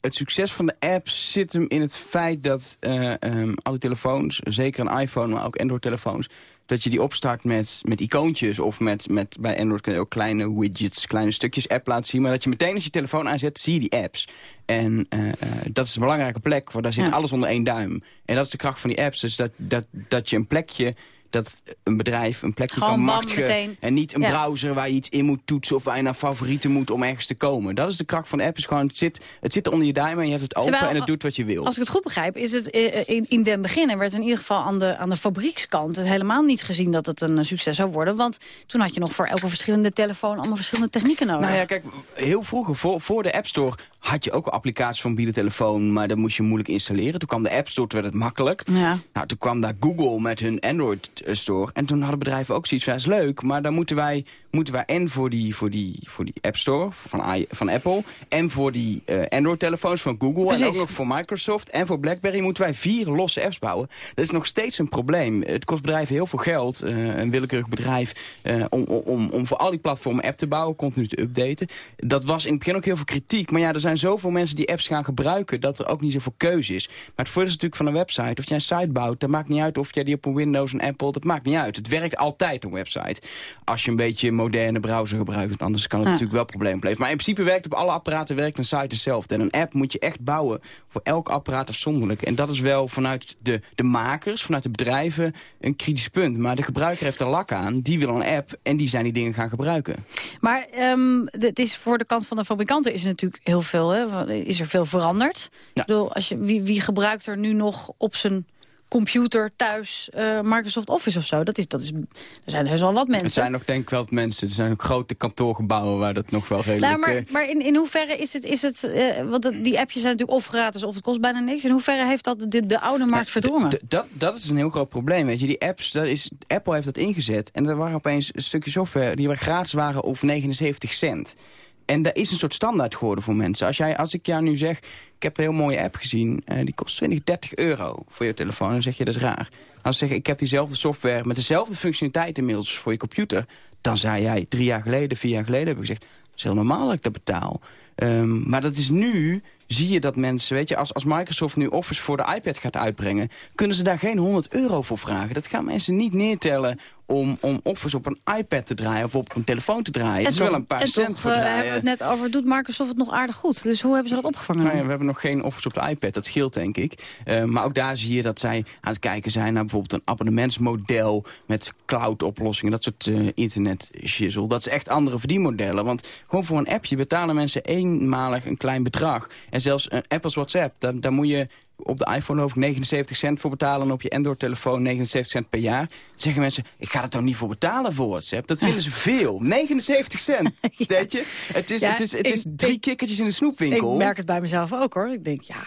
Het succes van de app zit hem in het feit dat ehm, alle telefoons, zeker een iPhone, maar ook Android-telefoons, dat je die opstart met, met icoontjes of met, met, bij Android kun je ook kleine widgets, kleine stukjes app laten zien. Maar dat je meteen als je telefoon aanzet, zie je die apps. En eh, eh, dat is een belangrijke plek, want daar zit Ja. alles onder één duim. En dat is de kracht van die apps, dus dat, dat, dat je een plekje dat een bedrijf een plekje Gewoon kan machtigen. meteen. En niet een Ja. browser waar je iets in moet toetsen... of waar je naar favorieten moet om ergens te komen. Dat is de kracht van de app. Is gewoon, het, zit, het zit er onder je duim en je hebt het open Terwijl, en het doet wat je wil. Als ik het goed begrijp, is het eh, in, in den beginnen werd in ieder geval aan de, aan de fabriekskant het helemaal niet gezien dat het een eh, succes zou worden. Want toen had je nog voor elke verschillende telefoon allemaal verschillende technieken nodig. Nou ja, kijk, heel vroeger, voor, voor de App Store... had je ook een applicatie van mobiele telefoon... maar dat moest je moeilijk installeren. Toen kwam de App Store, toen werd het makkelijk. Ja. Nou, toen kwam daar Google met hun Android eh, Store. En toen hadden bedrijven ook zoiets van, ja, is leuk... maar dan moeten wij, moeten wij en voor die, voor die, voor die App Store van, van Apple... en voor die eh, Android-telefoons van Google... en ook nog voor Microsoft en voor BlackBerry... moeten wij vier losse apps bouwen. Dat is nog steeds een probleem. Het kost bedrijven heel veel geld, eh, een willekeurig bedrijf... om, om, om, om voor al die platformen app te bouwen, continu te updaten. Dat was in het begin ook heel veel kritiek. Maar ja, er zijn zoveel mensen die apps gaan gebruiken... dat er ook niet zoveel keuze is. Maar het voordeel is natuurlijk van een website. Of jij een site bouwt, dat maakt niet uit of jij die op een Windows, een Apple... dat maakt niet uit. Het werkt altijd, een website. Als je een beetje een moderne browser gebruikt. Anders kan het Ja. natuurlijk wel problemen blijven. Maar in principe werkt op alle apparaten werkt een site hetzelfde. En een app moet je echt bouwen voor elk apparaat afzonderlijk. En dat is wel vanuit de, de makers, vanuit de bedrijven... een kritisch punt. Maar de gebruiker heeft er lak aan. Die wil een app en die zijn die dingen gaan gebruiken. Maar ehm, het is voor de kant van de fabrikanten is natuurlijk heel veel, hè, is er veel veranderd. Ik bedoel, als je, wie, wie gebruikt er nu nog op zijn computer thuis eh, Microsoft Office of zo? Dat is, dat is, er zijn heus wel wat mensen. Er zijn nog denk ik wel wat mensen. Er zijn ook grote kantoorgebouwen waar dat nog wel redelijk... Nou, maar, eh, maar in, in hoeverre is het, is het eh, want het- die appjes zijn natuurlijk of gratis of het kost bijna niks. In hoeverre heeft dat de, de oude markt verdrongen? Dat, dat is een heel groot probleem. Weet je. Die apps, dat is, Apple heeft dat ingezet. En er waren opeens een stukje software die gratis waren of 79 cent. En dat is een soort standaard geworden voor mensen. Als, jij, als ik jou nu zeg, ik heb een heel mooie app gezien... eh, die kost 20, 30 euro voor je telefoon, dan zeg je dat is raar. Als ik zeg, ik heb diezelfde software met dezelfde functionaliteit inmiddels voor je computer... dan zei jij drie jaar geleden, vier jaar geleden, heb ik gezegd... dat is heel normaal dat ik dat betaal. Ehm, maar dat is nu, zie je dat mensen, weet je, als, als Microsoft nu Office voor de iPad gaat uitbrengen, kunnen ze daar geen 100 euro voor vragen. Dat gaan mensen niet neertellen om, om Office op een iPad te draaien of op een telefoon te draaien. Het is wel een paar en cent toch voor eh, draaien. hebben we het net over, doet Microsoft het nog aardig goed. Dus hoe hebben ze dat opgevangen? Nou ja, dan? we hebben nog geen Office op de iPad, dat scheelt denk ik. Eh, maar ook daar zie je dat zij aan het kijken zijn naar bijvoorbeeld een abonnementsmodel met cloud-oplossingen, dat soort eh internet shizzle. Dat is echt andere verdienmodellen. Want gewoon voor een appje betalen mensen eenmalig een klein bedrag. En zelfs een Apple's WhatsApp, daar, daar moet je op de iPhone over 79 cent voor betalen... en op je Android-telefoon 79 cent per jaar. Zeggen mensen, ik ga er toch niet voor betalen voor WhatsApp? Dat vinden ze *laughs* veel. 79 cent, *laughs* weet je? Het is, Ja, het is, het ik- is drie ik- kikkertjes in de snoepwinkel. Ik merk het bij mezelf ook hoor. Ik denk, ja,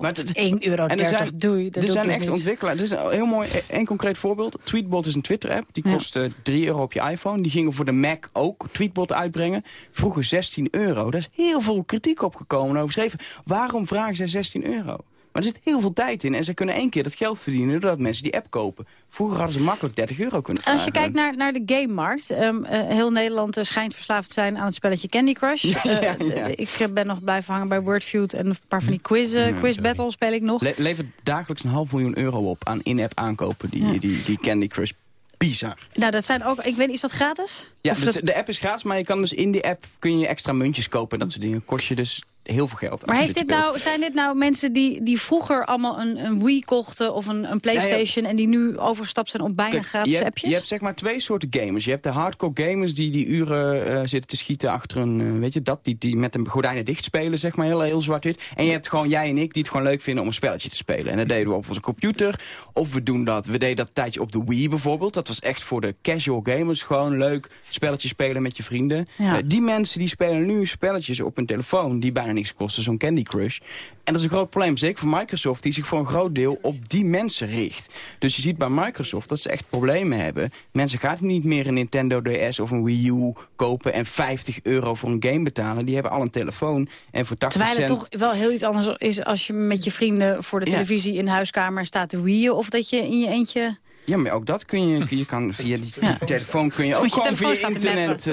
Maar het- 1 euro en er 30, zijn, doei. Dat er doe zijn ik echt niet. ontwikkelaars. Er is een heel mooi, één concreet voorbeeld. Tweetbot is een Twitter-app. Die Ja. kost eh, 3 euro op je iPhone. Die gingen voor de Mac ook Tweetbot uitbrengen. Vroeger 16 euro. Daar is heel veel kritiek op gekomen en over geschreven. Waarom vragen zij 16 euro? Maar er zit heel veel tijd in. En ze kunnen één keer dat geld verdienen doordat mensen die app kopen. Vroeger hadden ze makkelijk 30 euro kunnen En vragen. als je kijkt naar, naar de gamemarkt, ehm, eh, heel Nederland eh, schijnt verslaafd te zijn aan het spelletje Candy Crush. *laughs* Ja, Eh, ja, ja. ik ben nog blijven hangen bij Wordfeud en een paar van die quiz, quiz battles speel ik nog. Le levert dagelijks een half miljoen euro op aan in-app aankopen. Die, Ja. die, die Candy Crush bizar. Nou, dat zijn ook... Ik weet, is dat gratis? Ja, dat- de app is gratis, maar je kan dus in die app kun je extra muntjes kopen en dat soort dingen. Kost je dus heel veel geld. Maar heeft dit speelt. nou, zijn dit nou mensen die, die vroeger allemaal een, een Wii kochten of een, een Playstation... en die nu overgestapt zijn op bijna Kijk, gratis je hebt, appjes? Je hebt zeg maar twee soorten gamers. Je hebt de hardcore gamers die die uren eh, zitten te schieten achter een, eh, weet je, dat, die, die met een gordijnen dicht spelen, zeg maar, heel, heel zwart-wit. En je hebt gewoon jij en ik die het gewoon leuk vinden om een spelletje te spelen. En dat deden we op onze computer. Of we doen dat, we deden dat tijdje op de Wii bijvoorbeeld. Dat was echt voor de casual gamers, gewoon leuk spelletje spelen met je vrienden. Ja. Eh, die mensen die spelen nu spelletjes op hun telefoon die bijna niks kosten, zo'n Candy Crush. En dat is een groot probleem, zeker voor Microsoft, die zich voor een groot deel op die mensen richt. Dus je ziet bij Microsoft dat ze echt problemen hebben. Mensen gaan niet meer een Nintendo DS of een Wii U kopen en 50 euro voor een game betalen. Die hebben al een telefoon en voor 80 Terwijl het cent... toch wel heel iets anders is als je met je vrienden voor de Ja. televisie in de huiskamer staat te wieën... of dat je in je eentje... Ja, maar ook dat kun je, je kan via die, die telefoon kun je ook gewoon via internet,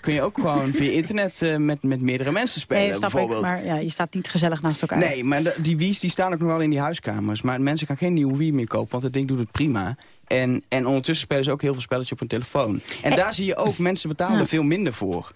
kun je ook gewoon via internet met, met meerdere mensen spelen Nee, snap ik, bijvoorbeeld. maar ja, je staat niet gezellig naast elkaar. Nee, maar de- die Wii's die staan ook nog wel in die huiskamers. Maar mensen gaan geen nieuwe Wii meer kopen, want het ding doet het prima. En, en ondertussen spelen ze ook heel veel spelletjes op hun telefoon. En daar zie je ook, mensen betalen Ja. er veel minder voor.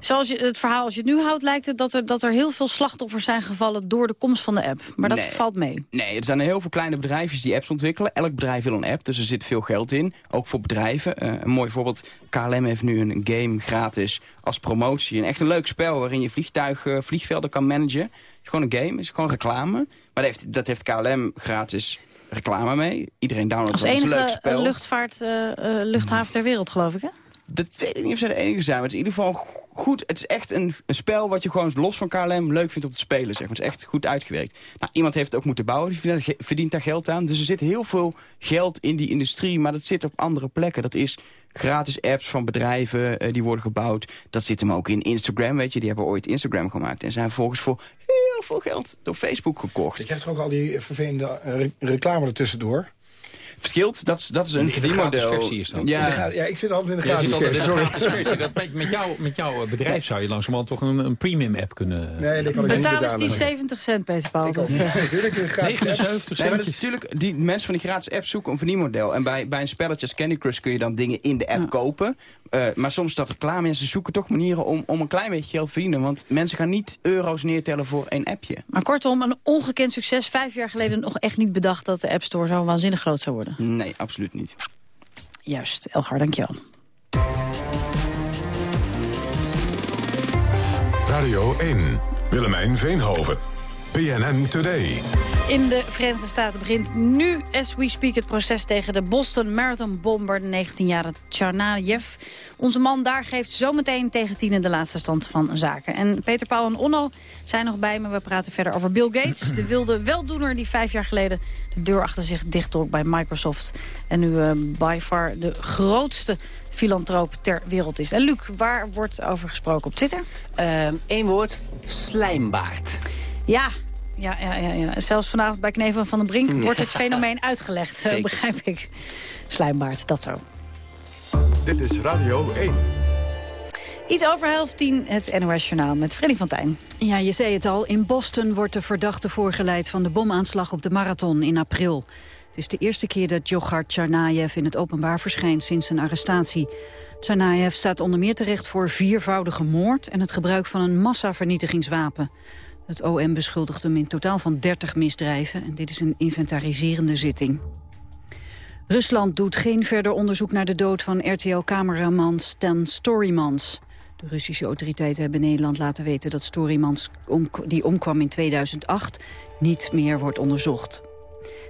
Zoals je, het verhaal als je het nu houdt, lijkt het dat er, dat er heel veel slachtoffers zijn gevallen door de komst van de app. Maar dat Nee. valt mee. Nee, er zijn heel veel kleine bedrijfjes die apps ontwikkelen. Elk bedrijf wil een app, dus er zit veel geld in. Ook voor bedrijven. Eh, een mooi voorbeeld, KLM heeft nu een game gratis als promotie. Een echt een leuk spel waarin je vliegtuig, eh, vliegvelden kan managen. Het is gewoon een game, het is gewoon reclame. Maar dat heeft, dat heeft KLM gratis reclame mee. Iedereen downloadt Als dat, het is een leuk spel. luchtvaart, eh, luchthaven ter wereld, geloof ik, hè? Dat weet ik niet of zij de enige zijn. Maar het is in ieder geval goed. Het is echt een, een spel wat je gewoon los van KLM leuk vindt om te spelen. Zeg maar. Het is echt goed uitgewerkt. Nou, iemand heeft het ook moeten bouwen. Die verdient, daar geld aan. Dus er zit heel veel geld in die industrie. Maar dat zit op andere plekken. Dat is gratis apps van bedrijven eh, die worden gebouwd. Dat zit hem ook in Instagram. Weet je, die hebben ooit Instagram gemaakt. En zijn vervolgens voor heel veel geld door Facebook gekocht. Je toch ook al die vervelende eh, re- reclame ertussendoor. Verschilt, dat, is- dat is een verdienmodel. gratis versie is dat. Ja, Ja, ik zit altijd in de gratis versie, de sorry. gratis versie. Dat met, jou, met jouw bedrijf zou je langzamerhand toch een, een premium app kunnen... Nee, dat kan ik niet Betalen ze betalen. die 70 cent, Peter Paul? Ik Dat, *laughs* eh, Natuurlijk, een gratis app. 79 Nee, maar dat cent. is natuurlijk, die mensen van die gratis app zoeken een verdienmodel. En bij, bij een spelletje als Candy Crush kun je dan dingen in de app kopen. Eh, maar soms staat reclame en ze zoeken toch manieren om, om een klein beetje geld te verdienen. Want mensen gaan niet euro's neertellen voor één appje. Maar kortom, een ongekend succes. Vijf jaar geleden nog echt niet bedacht dat de App Store zo waanzinnig groot zou worden. Nee, absoluut niet. Juist, Elgar, dankjewel. Radio 1. Willemijn Veenhoven. PNN Today. In de Verenigde Staten begint nu, as we speak, het proces tegen de Boston Marathon bomber, de 19-jarige Tsarnaev. Onze man daar geeft zometeen tegen tien de laatste stand van zaken. En Peter Paul en Onno zijn nog bij me. We praten verder over Bill Gates, de wilde weldoener die vijf jaar geleden de deur achter zich dichttrok bij Microsoft. En nu eh, by far de grootste filantroop ter wereld is. En Luc, waar wordt over gesproken op Twitter? Eén Ehm, woord, slijmbaard. Ja, ja, ja, ja, ja. zelfs vanavond bij Knevel van den Brink wordt het fenomeen *laughs* uitgelegd, eh, Zeker. begrijp ik. Slijmbaard, dat zo. Dit is Radio 1. Iets over half tien, het NOS Journaal met Freddy van Tijn. Ja, je zei het al. In Boston wordt de verdachte voorgeleid van de bomaanslag op de marathon in april. Het is de eerste keer dat Djokhar Tsarnaev in het openbaar verschijnt sinds zijn arrestatie. Tsarnaev staat onder meer terecht voor viervoudige moord en het gebruik van een massavernietigingswapen. Het OM beschuldigt hem in totaal van 30 misdrijven en dit is een inventariserende zitting. Rusland doet geen verder onderzoek naar de dood van RTL-cameraman Stan Storymans. De Russische autoriteiten hebben Nederland laten weten dat Storymans, die omkwam in 2008, niet meer wordt onderzocht.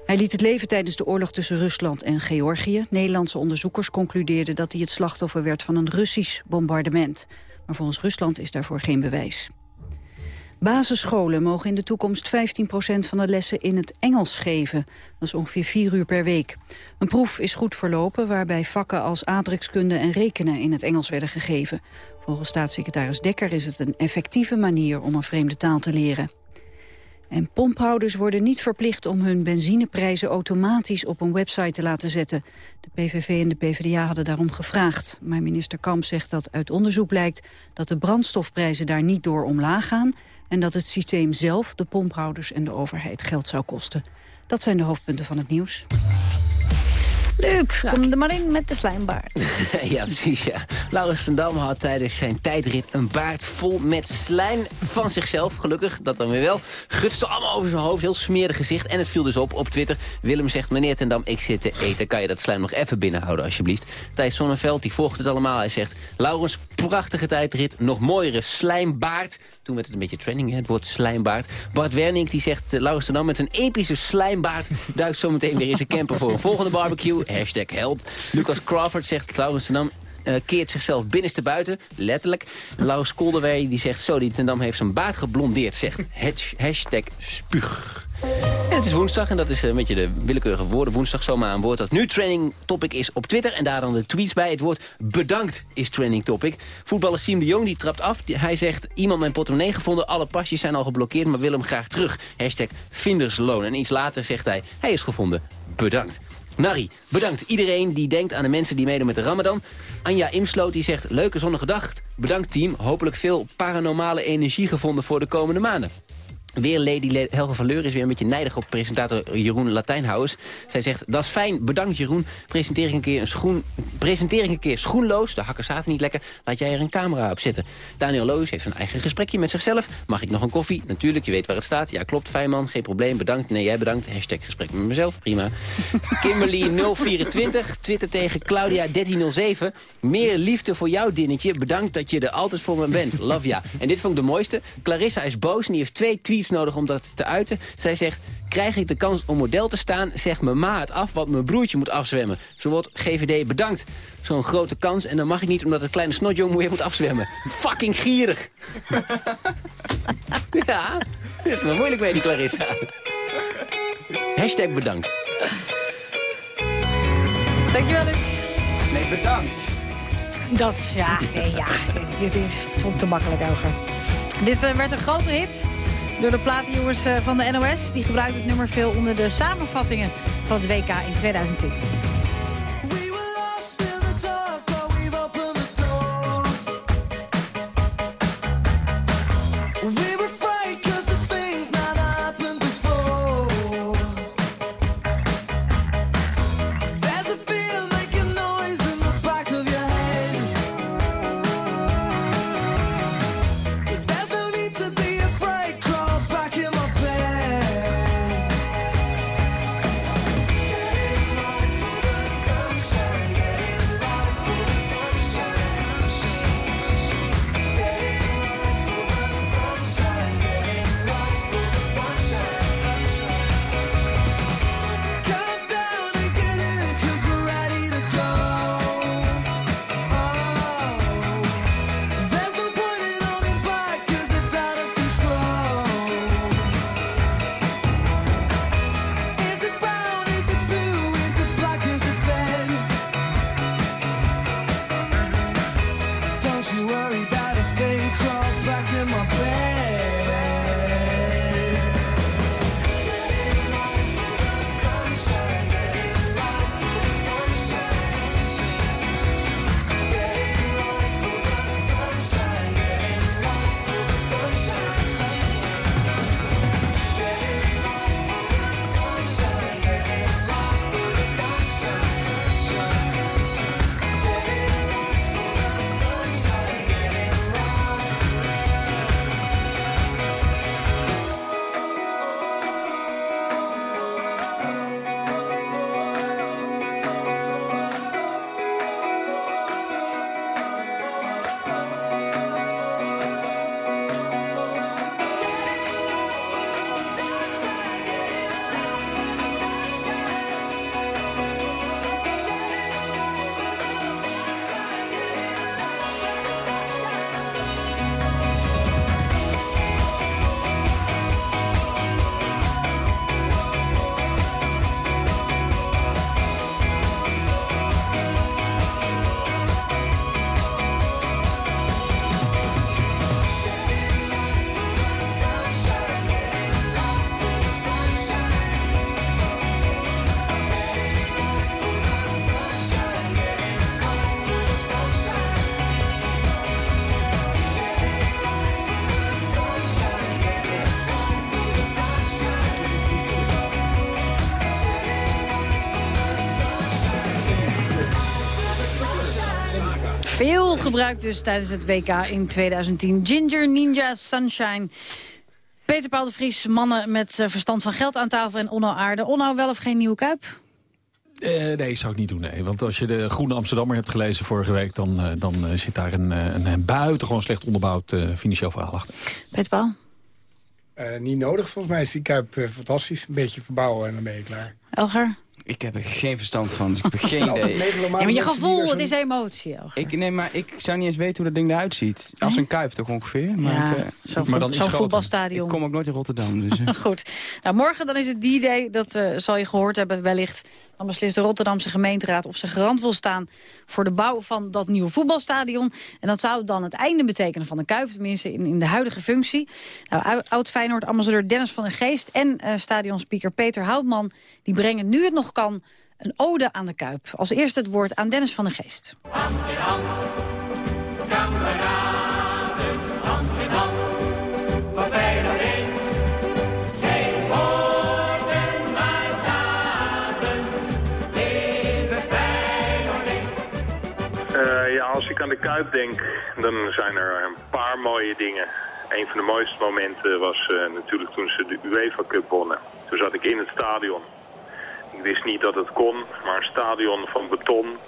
Hij liet het leven tijdens de oorlog tussen Rusland en Georgië. Nederlandse onderzoekers concludeerden dat hij het slachtoffer werd van een Russisch bombardement. Maar volgens Rusland is daarvoor geen bewijs. Basisscholen mogen in de toekomst 15% van de lessen in het Engels geven. Dat is ongeveer vier uur per week. Een proef is goed verlopen waarbij vakken als aardrijkskunde en rekenen in het Engels werden gegeven. Volgens staatssecretaris Dekker is het een effectieve manier om een vreemde taal te leren. En pomphouders worden niet verplicht om hun benzineprijzen automatisch op een website te laten zetten. De PVV en de PvdA hadden daarom gevraagd. Maar minister Kamp zegt dat uit onderzoek blijkt dat de brandstofprijzen daar niet door omlaag gaan en dat het systeem zelf de pomphouders en de overheid geld zou kosten. Dat zijn de hoofdpunten van het nieuws. Luc, kom er maar in met de slijmbaard. *laughs* ja, precies, ja. Laurens Dam had tijdens zijn tijdrit een baard vol met slijm van zichzelf. Gelukkig, dat dan weer wel. Gutste allemaal over zijn hoofd, heel smerig gezicht. En het viel dus op op Twitter. Willem zegt, meneer Ten Dam, ik zit te eten. Kan je dat slijm nog even binnenhouden, alsjeblieft? Thijs Sonneveld, die volgt het allemaal. Hij zegt, Laurens, prachtige tijdrit. Nog mooiere slijmbaard. Toen werd het een beetje trending, hè, het woord slijmbaard. Bart Werning, die zegt, Laurens Ten Dam met een epische slijmbaard... duikt zometeen weer in zijn camper voor een volgende barbecue. Hashtag helpt. Lucas Crawford zegt, Laurens Ten Dam uh, keert zichzelf binnenste buiten, letterlijk. Laurens Kolderwey die zegt zo, die Ten Dam heeft zijn baard geblondeerd, zegt hashtag spuug. En het is woensdag en dat is een beetje de willekeurige woorden. Woensdag zomaar een woord dat nu training topic is op Twitter. En daar dan de tweets bij. Het woord bedankt is training topic. Voetballer Siem de Jong die trapt af. Hij zegt, iemand mijn portemonnee gevonden. Alle pasjes zijn al geblokkeerd, maar wil hem graag terug. Hashtag vindersloon. En iets later zegt hij, hij is gevonden. Bedankt. Nari, bedankt iedereen die denkt aan de mensen die meedoen met de Ramadan. Anja Imsloot die zegt, leuke zonnige dag. Bedankt team, hopelijk veel paranormale energie gevonden voor de komende maanden. Weer Lady Helge van Leur is weer een beetje nijdig op presentator Jeroen Latijnhuis. Zij zegt, dat is fijn, bedankt Jeroen. Presenteer ik een keer, een schoen, presenteer ik een keer schoenloos. De hakken zaten niet lekker, laat jij er een camera op zitten. Daniel Loos heeft een eigen gesprekje met zichzelf. Mag ik nog een koffie? Natuurlijk, je weet waar het staat. Ja, klopt, fijn man, geen probleem, bedankt. Nee, jij bedankt. Hashtag gesprek met mezelf, prima. *laughs* Kimberly024, Twitter tegen Claudia1307. Meer liefde voor jou, Dinnetje. Bedankt dat je er altijd voor me bent. Love ya. En dit vond ik de mooiste. Clarissa is boos en die heeft twee tweets nodig om dat te uiten. Zij zegt, krijg ik de kans om model te staan, zegt mijn ma het af, want mijn broertje moet afzwemmen. Zo wordt GVD bedankt. Zo'n grote kans en dan mag ik niet omdat het kleine snotjong weer moet afzwemmen. Fucking gierig. *laughs* ja, dit is maar moeilijk mee die Clarissa. Hashtag bedankt. Dankjewel, Luc. Nee, bedankt. Dat, ja, *laughs* nee, ja. Dit is vond te makkelijk over. Dit uh, werd een grote hit door de platenjongens uh, van de NOS. Die gebruikten het nummer veel onder de samenvattingen van het WK in 2010. Veel gebruikt dus tijdens het WK in 2010. Ginger Ninja Sunshine. Peter Paul de Vries, mannen met eh, verstand van geld aan tafel en Onno Aarde. Onno, wel of geen nieuwe Kuip? Eh, nee, zou ik niet doen. Nee. Want als je de Groene Amsterdammer hebt gelezen vorige week... dan, eh, dan zit daar een, een, een buitengewoon slecht onderbouwd financieel verhaal achter. Peter Paul? Eh, niet nodig, volgens mij is die Kuip fantastisch. Een beetje verbouwen en dan ben je klaar. Elger? Ik heb er geen verstand van, dus ik heb geen *laughs* idee. Ja, maar je die gevoel, het is emotie. Elger. Ik, nee, maar ik zou niet eens weten hoe dat ding eruit ziet. Als een kuip toch ongeveer? Maar Ja, eh, zo'n groter. voetbalstadion. ik kom ook nooit in Rotterdam. Dus, eh. *laughs* Goed. Nou, morgen dan is het D-Day, dat eh, zal je gehoord hebben wellicht. Dan beslist de Rotterdamse gemeenteraad of ze garant wil staan... voor de bouw van dat nieuwe voetbalstadion. En dat zou dan het einde betekenen van de Kuip, tenminste in, in de huidige functie. Nou, Oud-Feyenoord-ambassadeur Dennis van der Geest en eh stadionspeaker Peter Houtman... die brengen nu het nog kan een ode aan de Kuip. Als eerste het woord aan Dennis van der Geest. Eh, ja, als ik aan de Kuip denk, dan zijn er een paar mooie dingen. Een van de mooiste momenten was eh, natuurlijk toen ze de UEFA Cup wonnen. Toen zat ik in het stadion. Wist niet dat het kon, maar een stadion van beton.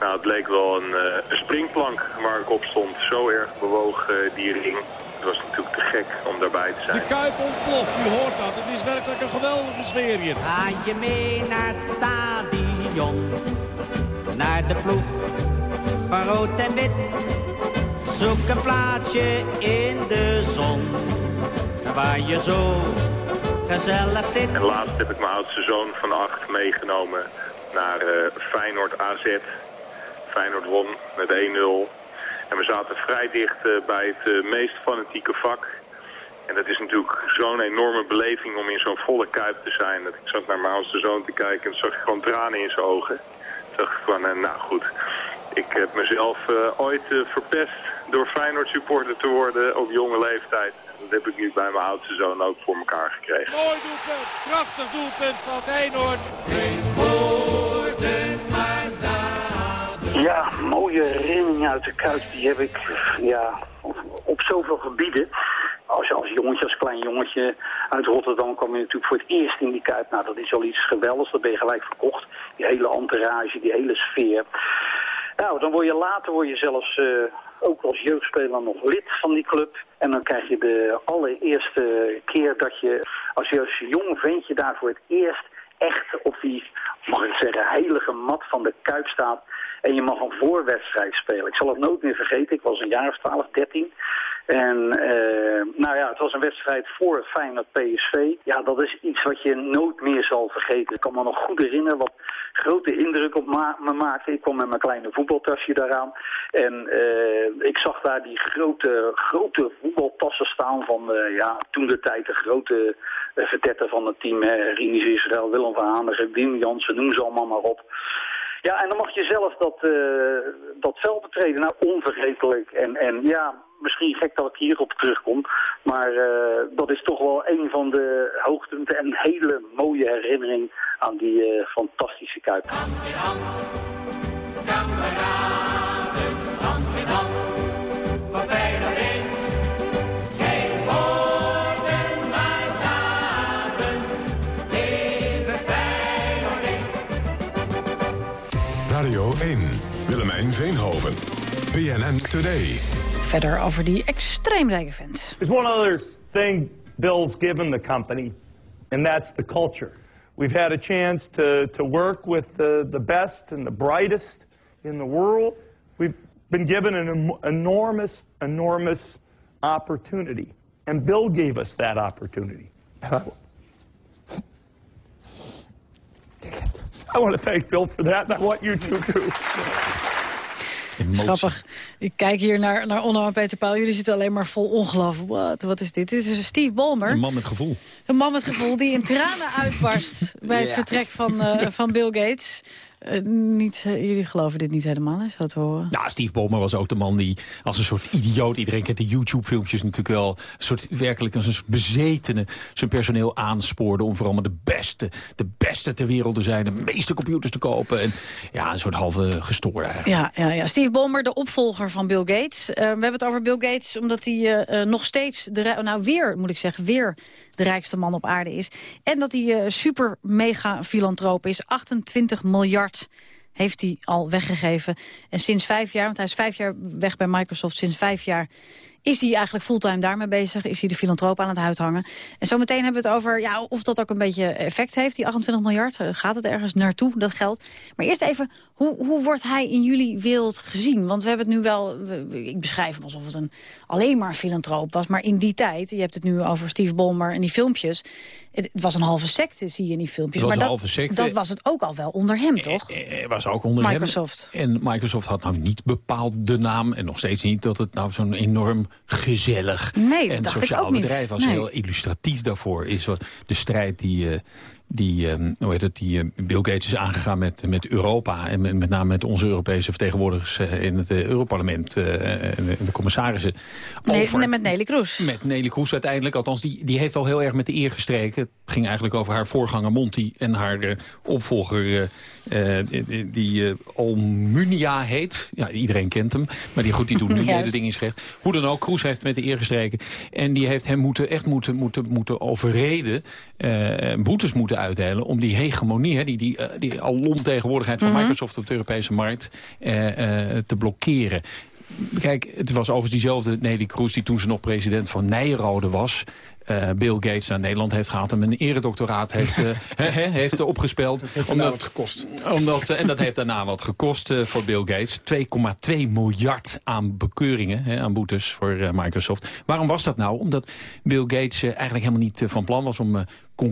Nou, het leek wel een, eh, een springplank waar ik op stond. Zo erg bewoog eh, die ring. Het was natuurlijk te gek om daarbij te zijn. De Kuip ontploft, u hoort dat. Het is werkelijk een geweldige sfeer hier. Ga je mee naar het stadion, naar de ploeg van rood en wit. Zoek een plaatsje in de zon, waar je zo En laatst heb ik mijn oudste zoon van acht meegenomen naar eh, Feyenoord AZ. Feyenoord won met 1-0. En we zaten vrij dicht eh, bij het eh, meest fanatieke vak. En dat is natuurlijk zo'n enorme beleving om in zo'n volle kuip te zijn. Dat ik zat naar mijn oudste zoon te kijken en zag ik gewoon tranen in zijn ogen. Toen dacht ik van, nou goed, ik heb mezelf ooit verpest door Feyenoord supporter te worden op jonge leeftijd. Heb ik nu bij mijn oudste zoon ook voor elkaar gekregen. Mooi doelpunt, krachtig doelpunt van Feyenoord. Geen woorden, maar daden. Ja, mooie herinneringen uit de Kuip, die heb ik ja, op, zoveel gebieden. Als je als jongetje, als klein jongetje uit Rotterdam kwam je natuurlijk voor het eerst in die Kuip. Nou, dat is al iets geweldigs, dat ben je gelijk verkocht. Die hele entourage, die hele sfeer. Nou, dan word je later word je zelfs eh, ook als jeugdspeler nog lid van die club. En dan krijg je de allereerste keer dat je als als jong ventje daar voor het eerst echt op die, mag ik zeggen, heilige mat van de Kuip staat. En je mag een voorwedstrijd spelen. Ik zal het nooit meer vergeten. Ik was een jaar of 12, 13. En eh, nou ja, het was een wedstrijd voor Feyenoord PSV. Ja, dat is iets wat je nooit meer zal vergeten. Ik kan me nog goed herinneren wat grote indruk op me maakte. Ik kwam met mijn kleine voetbaltasje daaraan. En eh, ik zag daar die grote, grote voetbaltassen staan van, eh, ja, toen de tijd de grote uh, vertetten van het team. Rinus Israël, Willem van Hanegem, Wim Jansen, noem ze allemaal maar op. Ja, en dan mag je zelf dat, uh, dat veld betreden. Nou, onvergetelijk. En, en ja, misschien gek dat ik hierop terugkom. Maar uh, dat is toch wel een van de hoogtepunten en een hele mooie herinnering aan die uh, fantastische Kuip. Veenhoven, PNN Today. Verder over die extreem rijke vent. There's one other thing Bill's given the company, and that's the culture. We've had a chance to, to work with the, the best and the brightest in the world. We've been given an enormous, enormous opportunity. And Bill gave us that opportunity. *laughs* I want to thank Bill for that, and I want you to too. Grappig. Ik kijk hier naar, naar Onno en Peter Paul. Jullie zitten alleen maar vol ongeloof. Wat, wat is dit? Dit is Steve Ballmer. Een man met gevoel. Een man met gevoel die in tranen uitbarst bij het Ja. vertrek van, uh, van Bill Gates. Eh, niet, eh, jullie geloven dit niet helemaal, zo te horen. Nou, Steve Ballmer was ook de man die als een soort idioot... iedereen kent de YouTube-filmpjes natuurlijk wel... een soort werkelijk als een soort bezetene zijn personeel aanspoorde... om vooral maar de beste, de beste ter wereld te zijn... de meeste computers te kopen. En ja, een soort halve gestoorde eigenlijk. Ja, ja, ja. Steve Ballmer, de opvolger van Bill Gates. Eh, we hebben het over Bill Gates omdat hij nog steeds, de, nou weer moet ik zeggen, weer de rijkste man op aarde is. En dat hij eh, super mega filantroop is. 28 miljard heeft hij al weggegeven. En sinds vijf jaar, want hij is vijf jaar weg bij Microsoft, sinds vijf jaar is hij eigenlijk fulltime daarmee bezig. Is hij de filantroop aan het uithangen. En zometeen hebben we het over ja, of dat ook een beetje effect heeft, die 28 miljard. Eh, Gaat het ergens naartoe, dat geld? Maar eerst even, hoe, hoe wordt hij in jullie wereld gezien? Want we hebben het nu wel, we- ik beschrijf hem alsof het een, alleen maar filantroop was. Maar in die tijd, je hebt het nu over Steve Ballmer en die filmpjes. Het, het was een halve secte, zie je in die filmpjes. Het was maar een dat, dat was het ook al wel onder hem, toch? Eh, was ook onder Microsoft. hem. En Microsoft had nou niet bepaald de naam... en nog steeds niet dat het nou zo'n enorm gezellig Nee, dat en dacht ik sociaal ook niet. bedrijf was. Nee. Heel illustratief daarvoor is wat de strijd die... eh, die, eh, hoe heet het, die eh, Bill Gates is aangegaan met, met Europa... en met, met name met onze Europese vertegenwoordigers in het Europarlement... en de- en de commissarissen. Nee, over- nee, met Nelly Kroes. met Nelly Kroes uiteindelijk. Althans, die, die heeft wel heel erg met de eer gestreken. Het ging eigenlijk over haar voorganger Monty en haar opvolger... eh, die, eh, Almunia heet. Ja, iedereen kent hem. Maar die, goed, die doet *laughs* nu de dingen slecht. Hoe dan ook, Kroes heeft met de eer gestreken. En die heeft hem moeten, echt moeten, moeten, moeten overreden... eh, boetes moeten uitdelen om die hegemonie... Hè, die, die, die alomtegenwoordigheid van Mhm. Microsoft op de Europese markt... te blokkeren. Kijk, het was overigens diezelfde Nelly Kroes... die toen ze nog president van Nijrode was... eh, Bill Gates naar Nederland heeft gehaald... en een eredoctoraat heeft, eh, *laughs* hè, hè, heeft opgespeld. heeft daarna wat gekost. Omdat, eh, en dat heeft daarna wat gekost eh, voor Bill Gates. 2,2 miljard aan bekeuringen, aan boetes voor Microsoft. Waarom was dat nou? Omdat Bill Gates eigenlijk helemaal niet van plan was... om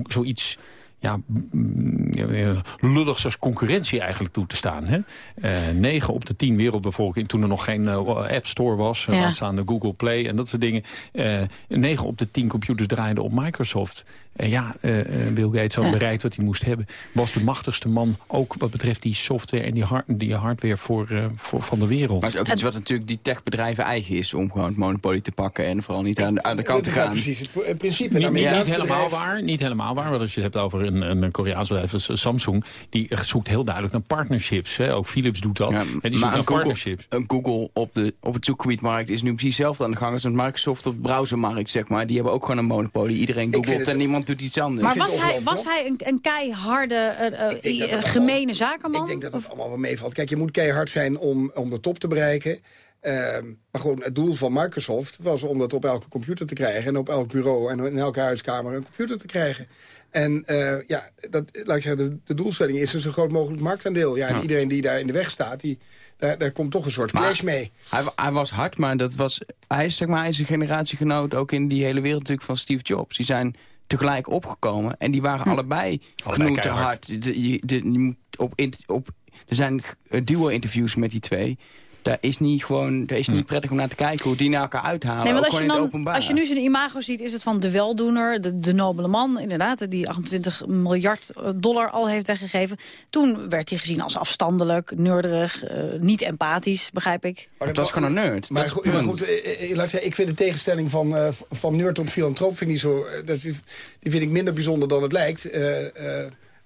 zoiets ja, mm, ja, lulligs als concurrentie eigenlijk toe te staan. Hè? Eh, 9 op de 10 wereldbevolking, toen er nog geen eh, App Store was... Ja. Laat staan de Google Play en dat soort dingen... eh 9 op de 10 computers draaiden op Microsoft. En ja, eh, eh, Bill Gates had Ja. bereikt wat hij moest hebben. Was de machtigste man, ook wat betreft die software en die, hard, die hardware voor, eh, voor, van de wereld. Maar het is ook iets wat natuurlijk die techbedrijven eigen is... om gewoon het monopolie te pakken en vooral niet aan de, aan de kant te gaan. precies het principe. Niet, niet, helemaal waar, niet helemaal waar. Want als je het hebt over een, een Koreaans bedrijf als Samsung... die zoekt heel duidelijk naar partnerships. Hè. Ook Philips doet dat. Ja, die zoekt maar naar een Google, partnerships. een Google op, de, op het zoekgebiedmarkt is nu precies hetzelfde aan de gang als een Microsoft op de browsermarkt, zeg maar. Die hebben ook gewoon een monopolie. Iedereen googelt en niemand doet iets anders. Maar was hij, was hij een, een keiharde, Ik denk dat eh, dat gemene zakenman? Ik denk dat het allemaal wel meevalt. Kijk, je moet keihard zijn om, om de top te bereiken. Ehm, maar gewoon het doel van Microsoft was om dat op elke computer te krijgen... en op elk bureau en in elke huiskamer een computer te krijgen. En eh, ja, dat, laat ik zeggen, de, de doelstelling is een zo groot mogelijk marktaandeel. Ja, en Ja. iedereen die daar in de weg staat, die, daar, daar komt toch een soort Maar- clash mee. Hij, hij was hard, maar dat was, hij, is, zeg maar, hij is een generatiegenoot ook in die hele wereld natuurlijk van Steve Jobs. Die zijn tegelijk opgekomen en die waren allebei genoeg te keihard. hard. De- op, in- op, er zijn eh, duo-interviews met die twee. Daar is niet gewoon, daar is niet prettig om naar te kijken hoe die naar elkaar uithalen. Nee, want als je, dan, openbaar. als je nu zijn imago ziet, is het van de weldoener, de, de nobele man, inderdaad, die 28 miljard eh, dollar al heeft weggegeven. Toen werd hij gezien als afstandelijk, neurderig, eh, niet empathisch, begrijp ik. het was gewoon een nerd. Maar, dat is goed, het maar goed, eh, laat ik zeggen, ik vind de tegenstelling van, eh, van nerd tot filantroop vind ik niet zo, dat, die vind ik minder bijzonder dan het lijkt.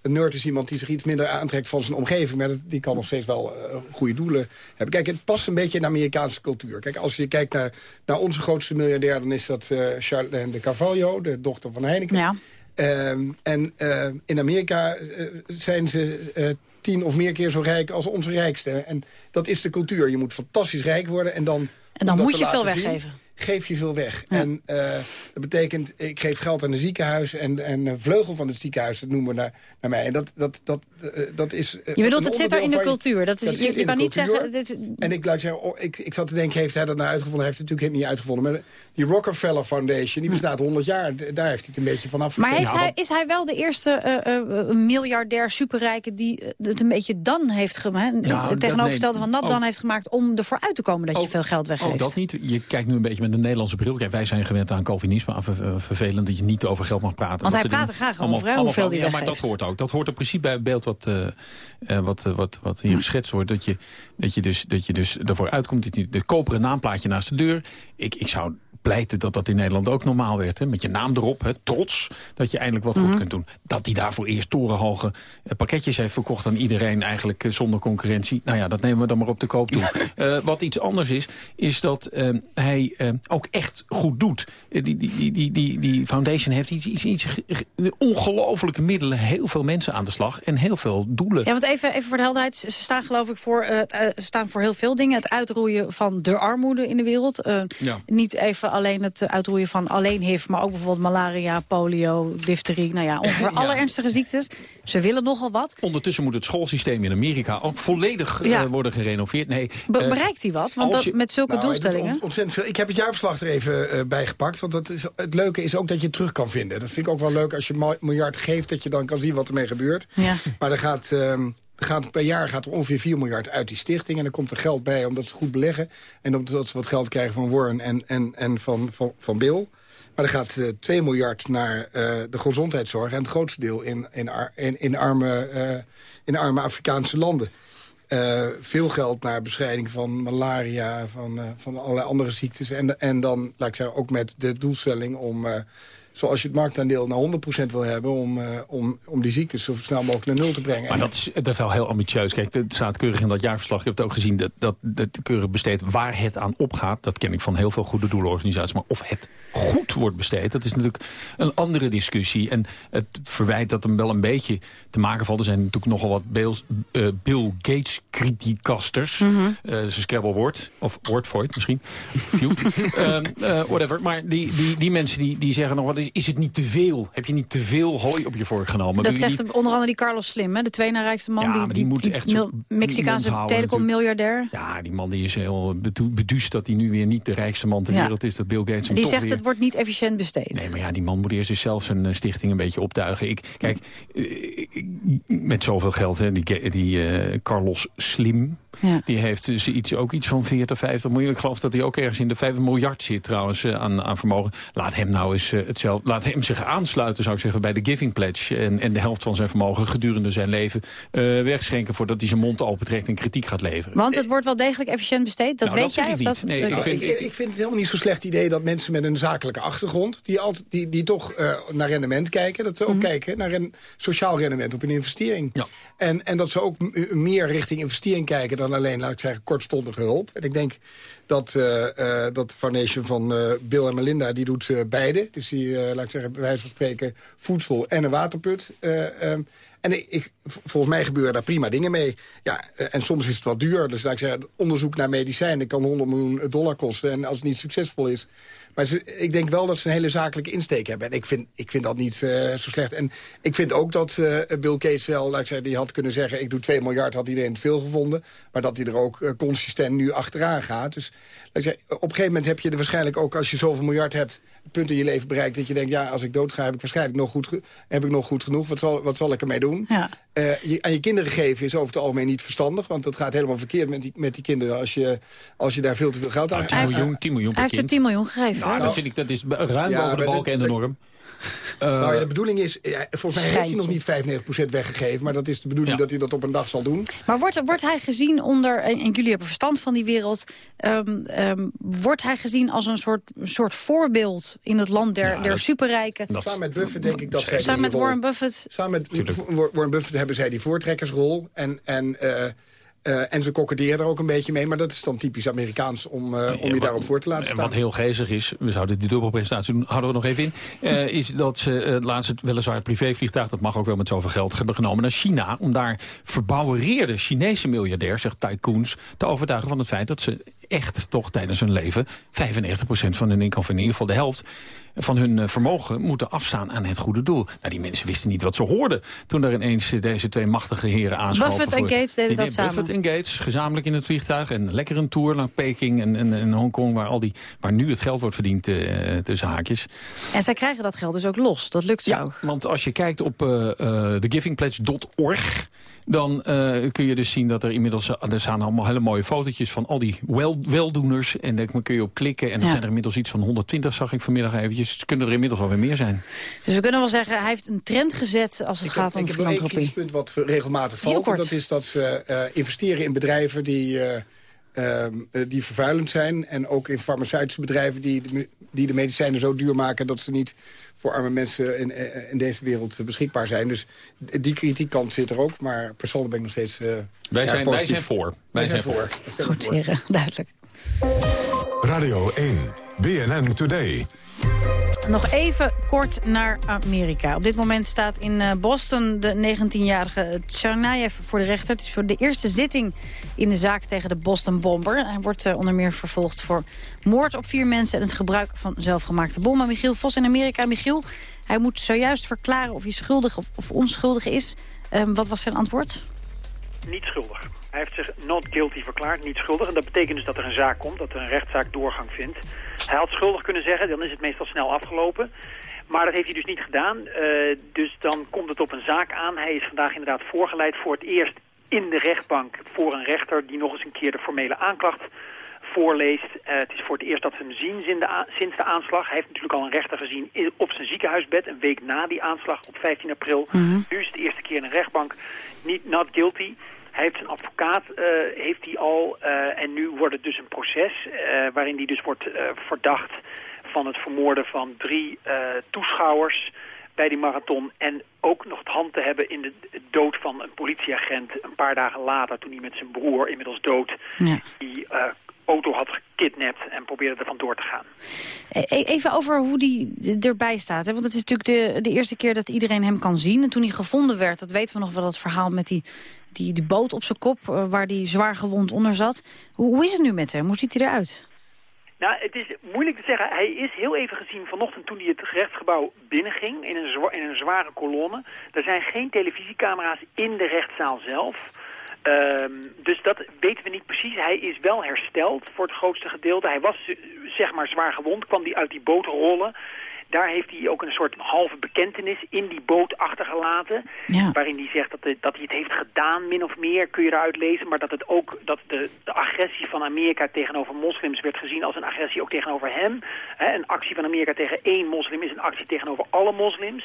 Een nerd is iemand die zich iets minder aantrekt van zijn omgeving... maar dat, die kan nog steeds wel eh, goede doelen hebben. Kijk, het past een beetje in de Amerikaanse cultuur. Kijk, als je kijkt naar, naar onze grootste miljardair... dan is dat Charlene de Carvalho, de dochter van Heineken. Ja. Ehm, en eh, in Amerika zijn ze tien of meer keer zo rijk als onze rijkste. En dat is de cultuur. Je moet fantastisch rijk worden en dan... En dan moet je veel zien, weggeven. Geef je veel weg. En eh, dat betekent, ik geef geld aan een ziekenhuis... en, en een vleugel van het ziekenhuis, dat noemen we naar, naar mij. En dat, dat, dat, eh, dat is... eh, Je bedoelt, het zit er in de cultuur. Dat is, dat je, kan niet cultuur. zeggen... Dit, En ik, laat zeggen, oh, ik, ik zat te denken, heeft hij dat nou uitgevonden? Hij heeft het natuurlijk niet uitgevonden. Maar die Rockefeller Foundation, die bestaat 100 jaar. Daar heeft hij het een beetje van maar afgekeken. heeft hij, is hij wel de eerste eh, eh, miljardair superrijke die het een beetje dan heeft gemaakt? Nou, het tegenovergestelde dat- van dat dan Oh. heeft gemaakt om ervoor uit te komen dat je Ook- veel geld weggeeft? Oh, dat niet. Je kijkt nu een beetje met een Nederlandse bril. Kijk, wij zijn gewend aan Calvinisme, aan eh, vervelend dat je niet over geld mag praten. Want hij praat er graag over, Allemaal- hoeveel allemaal- hij Ja, maar dat hoort ook. Dat hoort er precies bij het beeld wat, eh, wat, wat, wat hier geschetst wordt. Dat je, dat, je dus, dat je dus ervoor uitkomt, dat je de koperen naamplaatje naast de deur. Ik, ik zou pleiten dat dat in Nederland ook normaal werd. Hè? Met je naam erop, hè? trots, dat je eindelijk wat Mhm. goed kunt doen. Dat hij daarvoor eerst torenhoge eh, pakketjes heeft verkocht aan iedereen... eigenlijk eh, zonder concurrentie. Nou ja, dat nemen we dan maar op de koop toe. *laughs* Eh, wat iets anders is, is dat hij ook echt goed doet. Die, die, die, die, die, die foundation heeft iets, iets, iets ge- ge- ongelofelijke middelen. Heel veel mensen aan de slag en heel veel doelen. Ja, want even, even voor de helderheid. Ze staan geloof ik voor, staan voor heel veel dingen. Het uitroeien van de armoede in de wereld. Ja. Niet even alleen het eh, uitroeien van alleen HIV... maar ook bijvoorbeeld malaria, polio, difterie. Nou ja, ongeveer *laughs* alle ernstige ziektes. Ze willen nogal wat. Ondertussen moet het schoolsysteem in Amerika ook volledig eh, worden gerenoveerd. Nee, Be- eh, bereikt hij wat? Want als dat, je- met zulke Nou, doelstellingen... ont- ontzettend veel. Ik heb het jaarverslag er even eh, bij gepakt. Want dat is, het leuke is ook dat je het terug kan vinden. Dat vind ik ook wel leuk als je miljard geeft... dat je dan kan zien wat ermee gebeurt. Ja. Maar er gaat, ehm, gaat, per jaar gaat er ongeveer 4 miljard uit die stichting. En er komt er geld bij omdat ze goed beleggen. En omdat ze wat geld krijgen van Warren en, en, en van, van, van Bill. Maar er gaat eh 2 miljard naar eh, de gezondheidszorg. En het grootste deel in, in, in, in, arme, eh, in arme Afrikaanse landen. Eh, veel geld naar bestrijding van malaria, van, eh, van allerlei andere ziektes. En, en dan, laat ik zeggen, ook met de doelstelling om... zoals je het marktaandeel naar 100% wil hebben... Om, eh, om, om die ziektes zo snel mogelijk naar nul te brengen. Maar dat is, dat is wel heel ambitieus. Kijk, het staat keurig in dat jaarverslag. Je hebt het ook gezien dat, dat, dat keurig besteed waar het aan opgaat. Dat ken ik van heel veel goede doelenorganisaties. Maar of het goed wordt besteed, dat is natuurlijk een andere discussie. En het verwijt dat hem wel een beetje te maken valt. Er zijn natuurlijk nogal wat Bill, eh, Bill Gates criticasters. Mhm. Eh, dat is een Scrabble-woord. Of Wordvoid misschien. *laughs* Ehm, eh, whatever. Maar die, die, die mensen die, die zeggen nog wat is, is het niet te veel? Heb je niet te veel hooi op je vork genomen? Dat zegt niet- onder andere die Carlos Slim, hè, de twee na rijkste man. Ja, die, die moet echt mil- Mexicaanse telecommiljardair. Ja, die man die is heel beduust dat hij nu weer niet de rijkste man ter Ja. wereld is. Dat Bill Gates hem Die zegt weer... het wordt niet efficiënt besteed. Nee, maar ja, die man moet eerst eens zelf zijn eh, stichting een beetje optuigen. Ik, kijk, eh, met zoveel geld, hè, die, die eh, Carlos Slim... Ja. Die heeft dus iets, ook iets van 40, 50 miljoen. Ik geloof dat hij ook ergens in de 5 miljard zit trouwens eh, aan, aan vermogen. Laat hem nou eens eh, hetzelfde. Laat hem zich aansluiten, zou ik zeggen, bij de Giving Pledge. En, en de helft van zijn vermogen gedurende zijn leven eh, wegschenken voordat hij zijn mond opentrekt en kritiek gaat leveren. Want het wordt wel degelijk efficiënt besteed. Dat Nou, weet dat jij? ik Of dat, Nee, ik vind- ik, ik vind het helemaal niet zo'n slecht idee dat mensen met een zakelijke achtergrond... die, altijd, die, die toch eh, naar rendement kijken, dat ze ook Mhm. kijken naar een sociaal rendement op een investering. En, en dat ze ook meer richting investering kijken dan alleen, laat ik zeggen, kortstondige hulp. En ik denk dat, eh, eh, dat de foundation van eh, Bill en Melinda, die doet beide. Dus die, laat ik zeggen, bij wijze van spreken, voedsel en een waterput. eh, ehm, en ik, volgens mij gebeuren daar prima dingen mee. Ja, en soms is het wat duur. Dus laat ik zeggen, onderzoek naar medicijnen kan 100 miljoen dollar kosten. En als het niet succesvol is... Maar ik denk wel dat ze een hele zakelijke insteek hebben. En ik vind, ik vind dat niet eh, zo slecht. En ik vind ook dat eh, Bill Gates wel, laat ik zeggen, die had kunnen zeggen... ik doe 2 miljard, had iedereen te veel gevonden. Maar dat hij er ook eh, consistent nu achteraan gaat. Dus laat ik zeggen, op een gegeven moment heb je er waarschijnlijk ook... als je zoveel miljard hebt, het punt in je leven bereikt... dat je denkt, ja, als ik doodga, heb ik waarschijnlijk nog goed, heb ik nog goed genoeg. Wat zal, wat zal ik ermee doen? Ja. Eh, je, aan je kinderen geven is over het algemeen niet verstandig. Want dat gaat helemaal verkeerd met die, met die kinderen... Als je, als je daar veel te veel geld aan 10 miljoen, 10 miljoen per Hij heeft er kind. 10 miljoen gegeven. Nou, hoor. dat vind ik, dat is ruim Ja, boven de maar balk de- en de norm. Nou ja, de bedoeling is, ja, volgens mij heeft hij nog niet 95% weggegeven. Maar dat is de bedoeling Ja. dat hij dat op een dag zal doen. Maar wordt, wordt hij gezien onder, en en jullie hebben verstand van die wereld... ehm, ehm, wordt hij gezien als een soort, een soort voorbeeld in het land der, Ja, der dat- superrijken? Samen met Buffett denk ik dat zij Samen die met rol- Warren Buffett? Samen met Warren Buffett hebben zij die voortrekkersrol. En, en, eh, eh, en ze kokkerderen er ook een beetje mee. Maar dat is dan typisch Amerikaans om, eh, om je daarop voor te laten En staan. wat heel gezig is, we zouden die dubbelpresentatie doen, houden we nog even in, eh, is dat ze laatst het weliswaar het privévliegtuig, dat mag ook wel met zoveel geld, hebben genomen naar China, om daar verbouwereerde Chinese miljardairs, zeg tycoons, te overtuigen van het feit dat ze echt toch tijdens hun leven 95% van hun inkomen, in ieder geval de helft, van hun eh, vermogen moeten afstaan aan het goede doel. Nou, die mensen wisten niet wat ze hoorden toen er ineens deze twee machtige heren aanschoven. Buffett en Gates deden Die dat deden Buffett en Gates gezamenlijk in het vliegtuig en lekker een tour naar Peking en, en, en Hongkong, waar, al die, waar nu het geld wordt verdiend eh, tussen haakjes. En zij krijgen dat geld dus ook los. Dat lukt zo. Ja, want als je kijkt op eh, eh, thegivingpledge.org... dan eh, kun je dus zien dat er inmiddels... eh, er staan allemaal hele mooie fotootjes van al die wel, weldoeners. En daar kun je op klikken. En dat Ja. zijn er inmiddels iets van 120, zag ik vanmiddag eventjes. Het kunnen er inmiddels alweer meer zijn. Dus we kunnen wel zeggen, hij heeft een trend gezet als het gaat om ik heb filantropie. kritisch punt wat regelmatig valt. En dat is dat ze eh, investeren in bedrijven die, eh, ehm, eh, die vervuilend zijn. En ook in farmaceutische bedrijven die de, die de medicijnen zo duur maken... dat ze niet voor arme mensen in, eh, in deze wereld beschikbaar zijn. Dus die kritiekkant zit er ook. Maar persoonlijk ben ik nog steeds eh, Wij zijn, wij positief. zijn voor. Wij zijn voor. Stemmen Goed, voor. heren, duidelijk. Radio 1, BNN Today. Nog even kort naar Amerika. Op dit moment staat in eh, Boston de 19-jarige Tsarnaev voor de rechter. Het is voor de eerste zitting in de zaak tegen de Boston Bomber. Hij wordt eh, onder meer vervolgd voor moord op vier mensen... en het gebruik van zelfgemaakte bommen. Michiel Vos in Amerika. Michiel, hij moet zojuist verklaren of hij schuldig of, onschuldig is. Ehm, wat was zijn antwoord? niet schuldig. Hij heeft zich not guilty verklaard, niet schuldig. En dat betekent dus dat er een zaak komt, dat er een rechtszaak doorgang vindt. Hij had schuldig kunnen zeggen, dan is het meestal snel afgelopen. Maar dat heeft hij dus niet gedaan. Eh, dus dan komt het op een zaak aan. Hij is vandaag inderdaad voorgeleid voor het eerst in de rechtbank voor een rechter... die nog eens een keer de formele aanklacht voorleest. Eh, het is voor het eerst dat we hem zien sinds de, aanslag. Hij heeft natuurlijk al een rechter gezien op zijn ziekenhuisbed... een week na die aanslag op 15 april. Nu is het de eerste keer in een rechtbank. Niet not guilty. Hij heeft zijn advocaat eh, heeft hij al eh, en nu wordt het dus een proces eh, waarin hij dus wordt verdacht van het vermoorden van drie toeschouwers bij die marathon en ook nog het hand te hebben in de dood van een politieagent een paar dagen later toen hij met zijn broer inmiddels dood Ja. die auto had gekidnapt en probeerde er vandoor te gaan. E- e- Even over hoe die erbij staat. Hè? Want het is natuurlijk de, de eerste keer dat iedereen hem kan zien. En toen hij gevonden werd, dat weten we nog wel, dat verhaal met die, die, die boot op zijn kop... eh, waar hij zwaar gewond onder zat. Hoe, hoe is het nu met hem? Hoe ziet hij eruit? Nou, het is moeilijk te zeggen. Hij is heel even gezien vanochtend toen hij het gerechtsgebouw binnenging in een, in een zware kolonne. Er zijn geen televisiecamera's in de rechtszaal zelf. Ehm, dus dat weten we niet precies. Hij is wel hersteld voor het grootste gedeelte. Hij was eh, zeg maar zwaar gewond, kwam hij uit die boot rollen. Daar heeft hij ook een soort halve bekentenis in die boot achtergelaten. Waarin hij zegt dat, de- dat hij het heeft gedaan, min of meer, kun je eruit lezen. Maar dat, het ook, dat de, de agressie van Amerika tegenover moslims werd gezien als een agressie ook tegenover hem. Een actie van Amerika tegen één moslim is een actie tegenover alle moslims.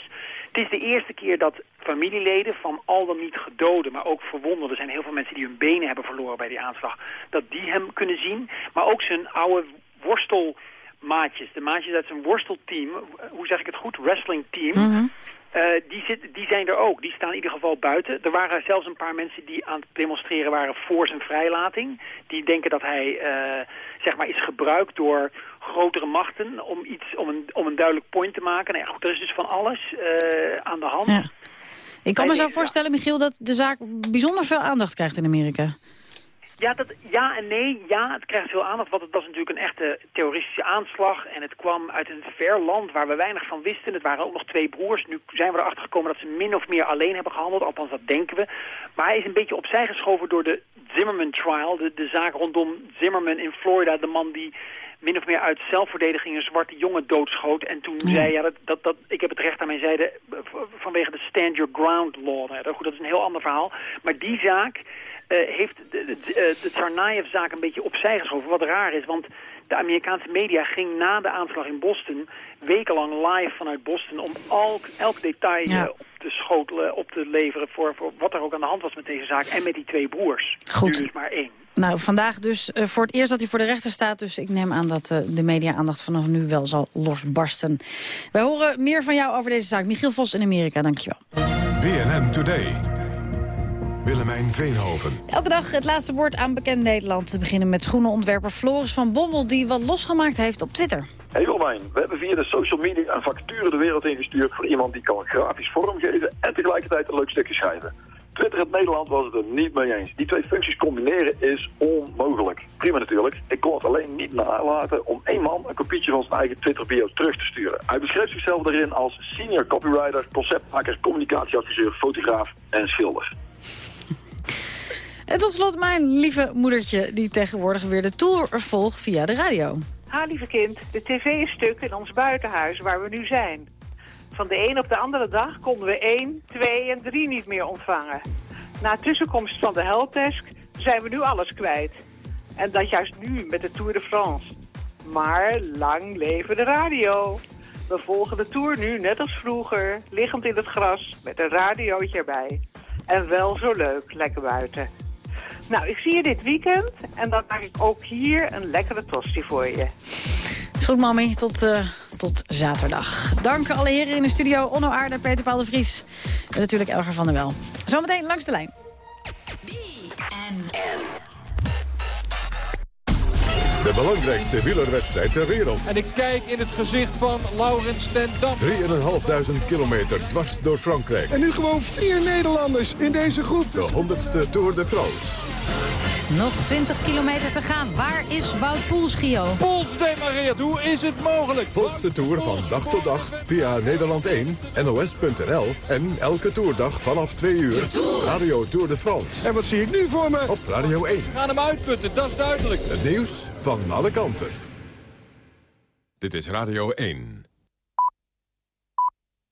Het is de eerste keer dat familieleden van al dan niet gedoden, maar ook verwonden, er zijn heel veel mensen die hun benen hebben verloren bij die aanslag, dat die hem kunnen zien. Maar ook zijn oude worstelmaatjes, de maatjes uit zijn worstelteam, hoe zeg ik het goed, wrestlingteam, eh, die, zit, die zijn er ook. Die staan in ieder geval buiten. Er waren zelfs een paar mensen die aan het demonstreren waren voor zijn vrijlating. Die denken dat hij eh, zeg maar is gebruikt door grotere machten om, iets, om, een, om een duidelijk point te maken. Nou ja, goed, er is dus van alles eh, aan de hand. Ja. Ik kan me zo voorstellen, Michiel, dat de zaak bijzonder veel aandacht krijgt in Amerika. Ja, dat, ja en nee. Ja, het krijgt veel aandacht, want het was natuurlijk een echte terroristische aanslag. En het kwam uit een ver land waar we weinig van wisten. Het waren ook nog twee broers. Nu zijn we erachter gekomen dat ze min of meer alleen hebben gehandeld. Althans, dat denken we. Maar hij is een beetje opzij geschoven door de Zimmerman trial. De, de zaak rondom Zimmerman in Florida. De man die min of meer uit zelfverdediging een zwarte jongen doodschoot. En toen zei ja, dat, dat, dat, ik heb het recht aan mijn zijde eh, vanwege de stand your ground law. Nou, goed, dat is een heel ander verhaal. Maar die zaak heeft de, de, de, Tsarnaev-zaak een beetje opzij geschoven. Wat raar is, want de Amerikaanse media ging na de aanslag in Boston... wekenlang live vanuit Boston om elk, elk detail Ja. eh, op te schotelen, op te leveren... Voor, voor wat er ook aan de hand was met deze zaak en met die twee broers. Goed. Nu dus maar één. Nou, vandaag dus eh, voor het eerst dat hij voor de rechter staat. Dus ik neem aan dat eh, de media-aandacht vanaf nu wel zal losbarsten. Wij horen meer van jou over deze zaak. Michiel Vos in Amerika, dankjewel. BNN Today. Willemijn Veenhoven. Elke dag het laatste woord aan bekend Nederland. Te beginnen met schoenenontwerper Floris van Bommel... die wat losgemaakt heeft op Twitter. Hey Wilmijn, we hebben via de social media een vacature de wereld ingestuurd voor iemand die kan grafisch vormgeven en tegelijkertijd een leuk stukje schrijven. Twitter het Nederland was het er niet mee eens. Die twee functies combineren is onmogelijk. Prima natuurlijk. Ik kon het alleen niet nalaten om één man een kopietje van zijn eigen Twitter bio terug te sturen. Hij beschreef zichzelf daarin als senior copywriter, conceptmaker, communicatieadviseur, fotograaf en schilder. En tot slot mijn lieve moedertje... die tegenwoordig weer de tour volgt via de radio. Ha, lieve kind, de tv is stuk in ons buitenhuis waar we nu zijn. Van de een op de andere dag konden we 1, 2 en 3 niet meer ontvangen. Na tussenkomst van de helpdesk zijn we nu alles kwijt. En dat juist nu met de Tour de France. Maar lang leven de radio. We volgen de Tour nu net als vroeger, liggend in het gras met een radiootje erbij. En wel zo leuk, lekker buiten. Nou, ik zie je dit weekend en dan maak ik ook hier een lekkere tosti voor je. Is goed, mami. Tot, eh, tot zaterdag. Dank alle heren in de studio. Onno Aarde, Peter Paul de Vries. En natuurlijk Elger van der Wel. Zometeen langs de lijn. De belangrijkste wielerwedstrijd ter wereld. En ik kijk in het gezicht van Laurens ten Dam. 3.500 kilometer dwars door Frankrijk. En nu gewoon vier Nederlanders in deze groep. De 100ste Tour de France. Nog 20 kilometer te gaan. Waar is Wout Poels, Gio? Poels demareert. Hoe is het mogelijk? Volg de Tour van dag tot dag via Nederland 1, NOS.nl en elke toerdag vanaf 2 uur Radio Tour de France. En wat zie ik nu voor me? Op Radio 1. We gaan hem uitputten, dat is duidelijk. Het nieuws van alle kanten. Dit is Radio 1.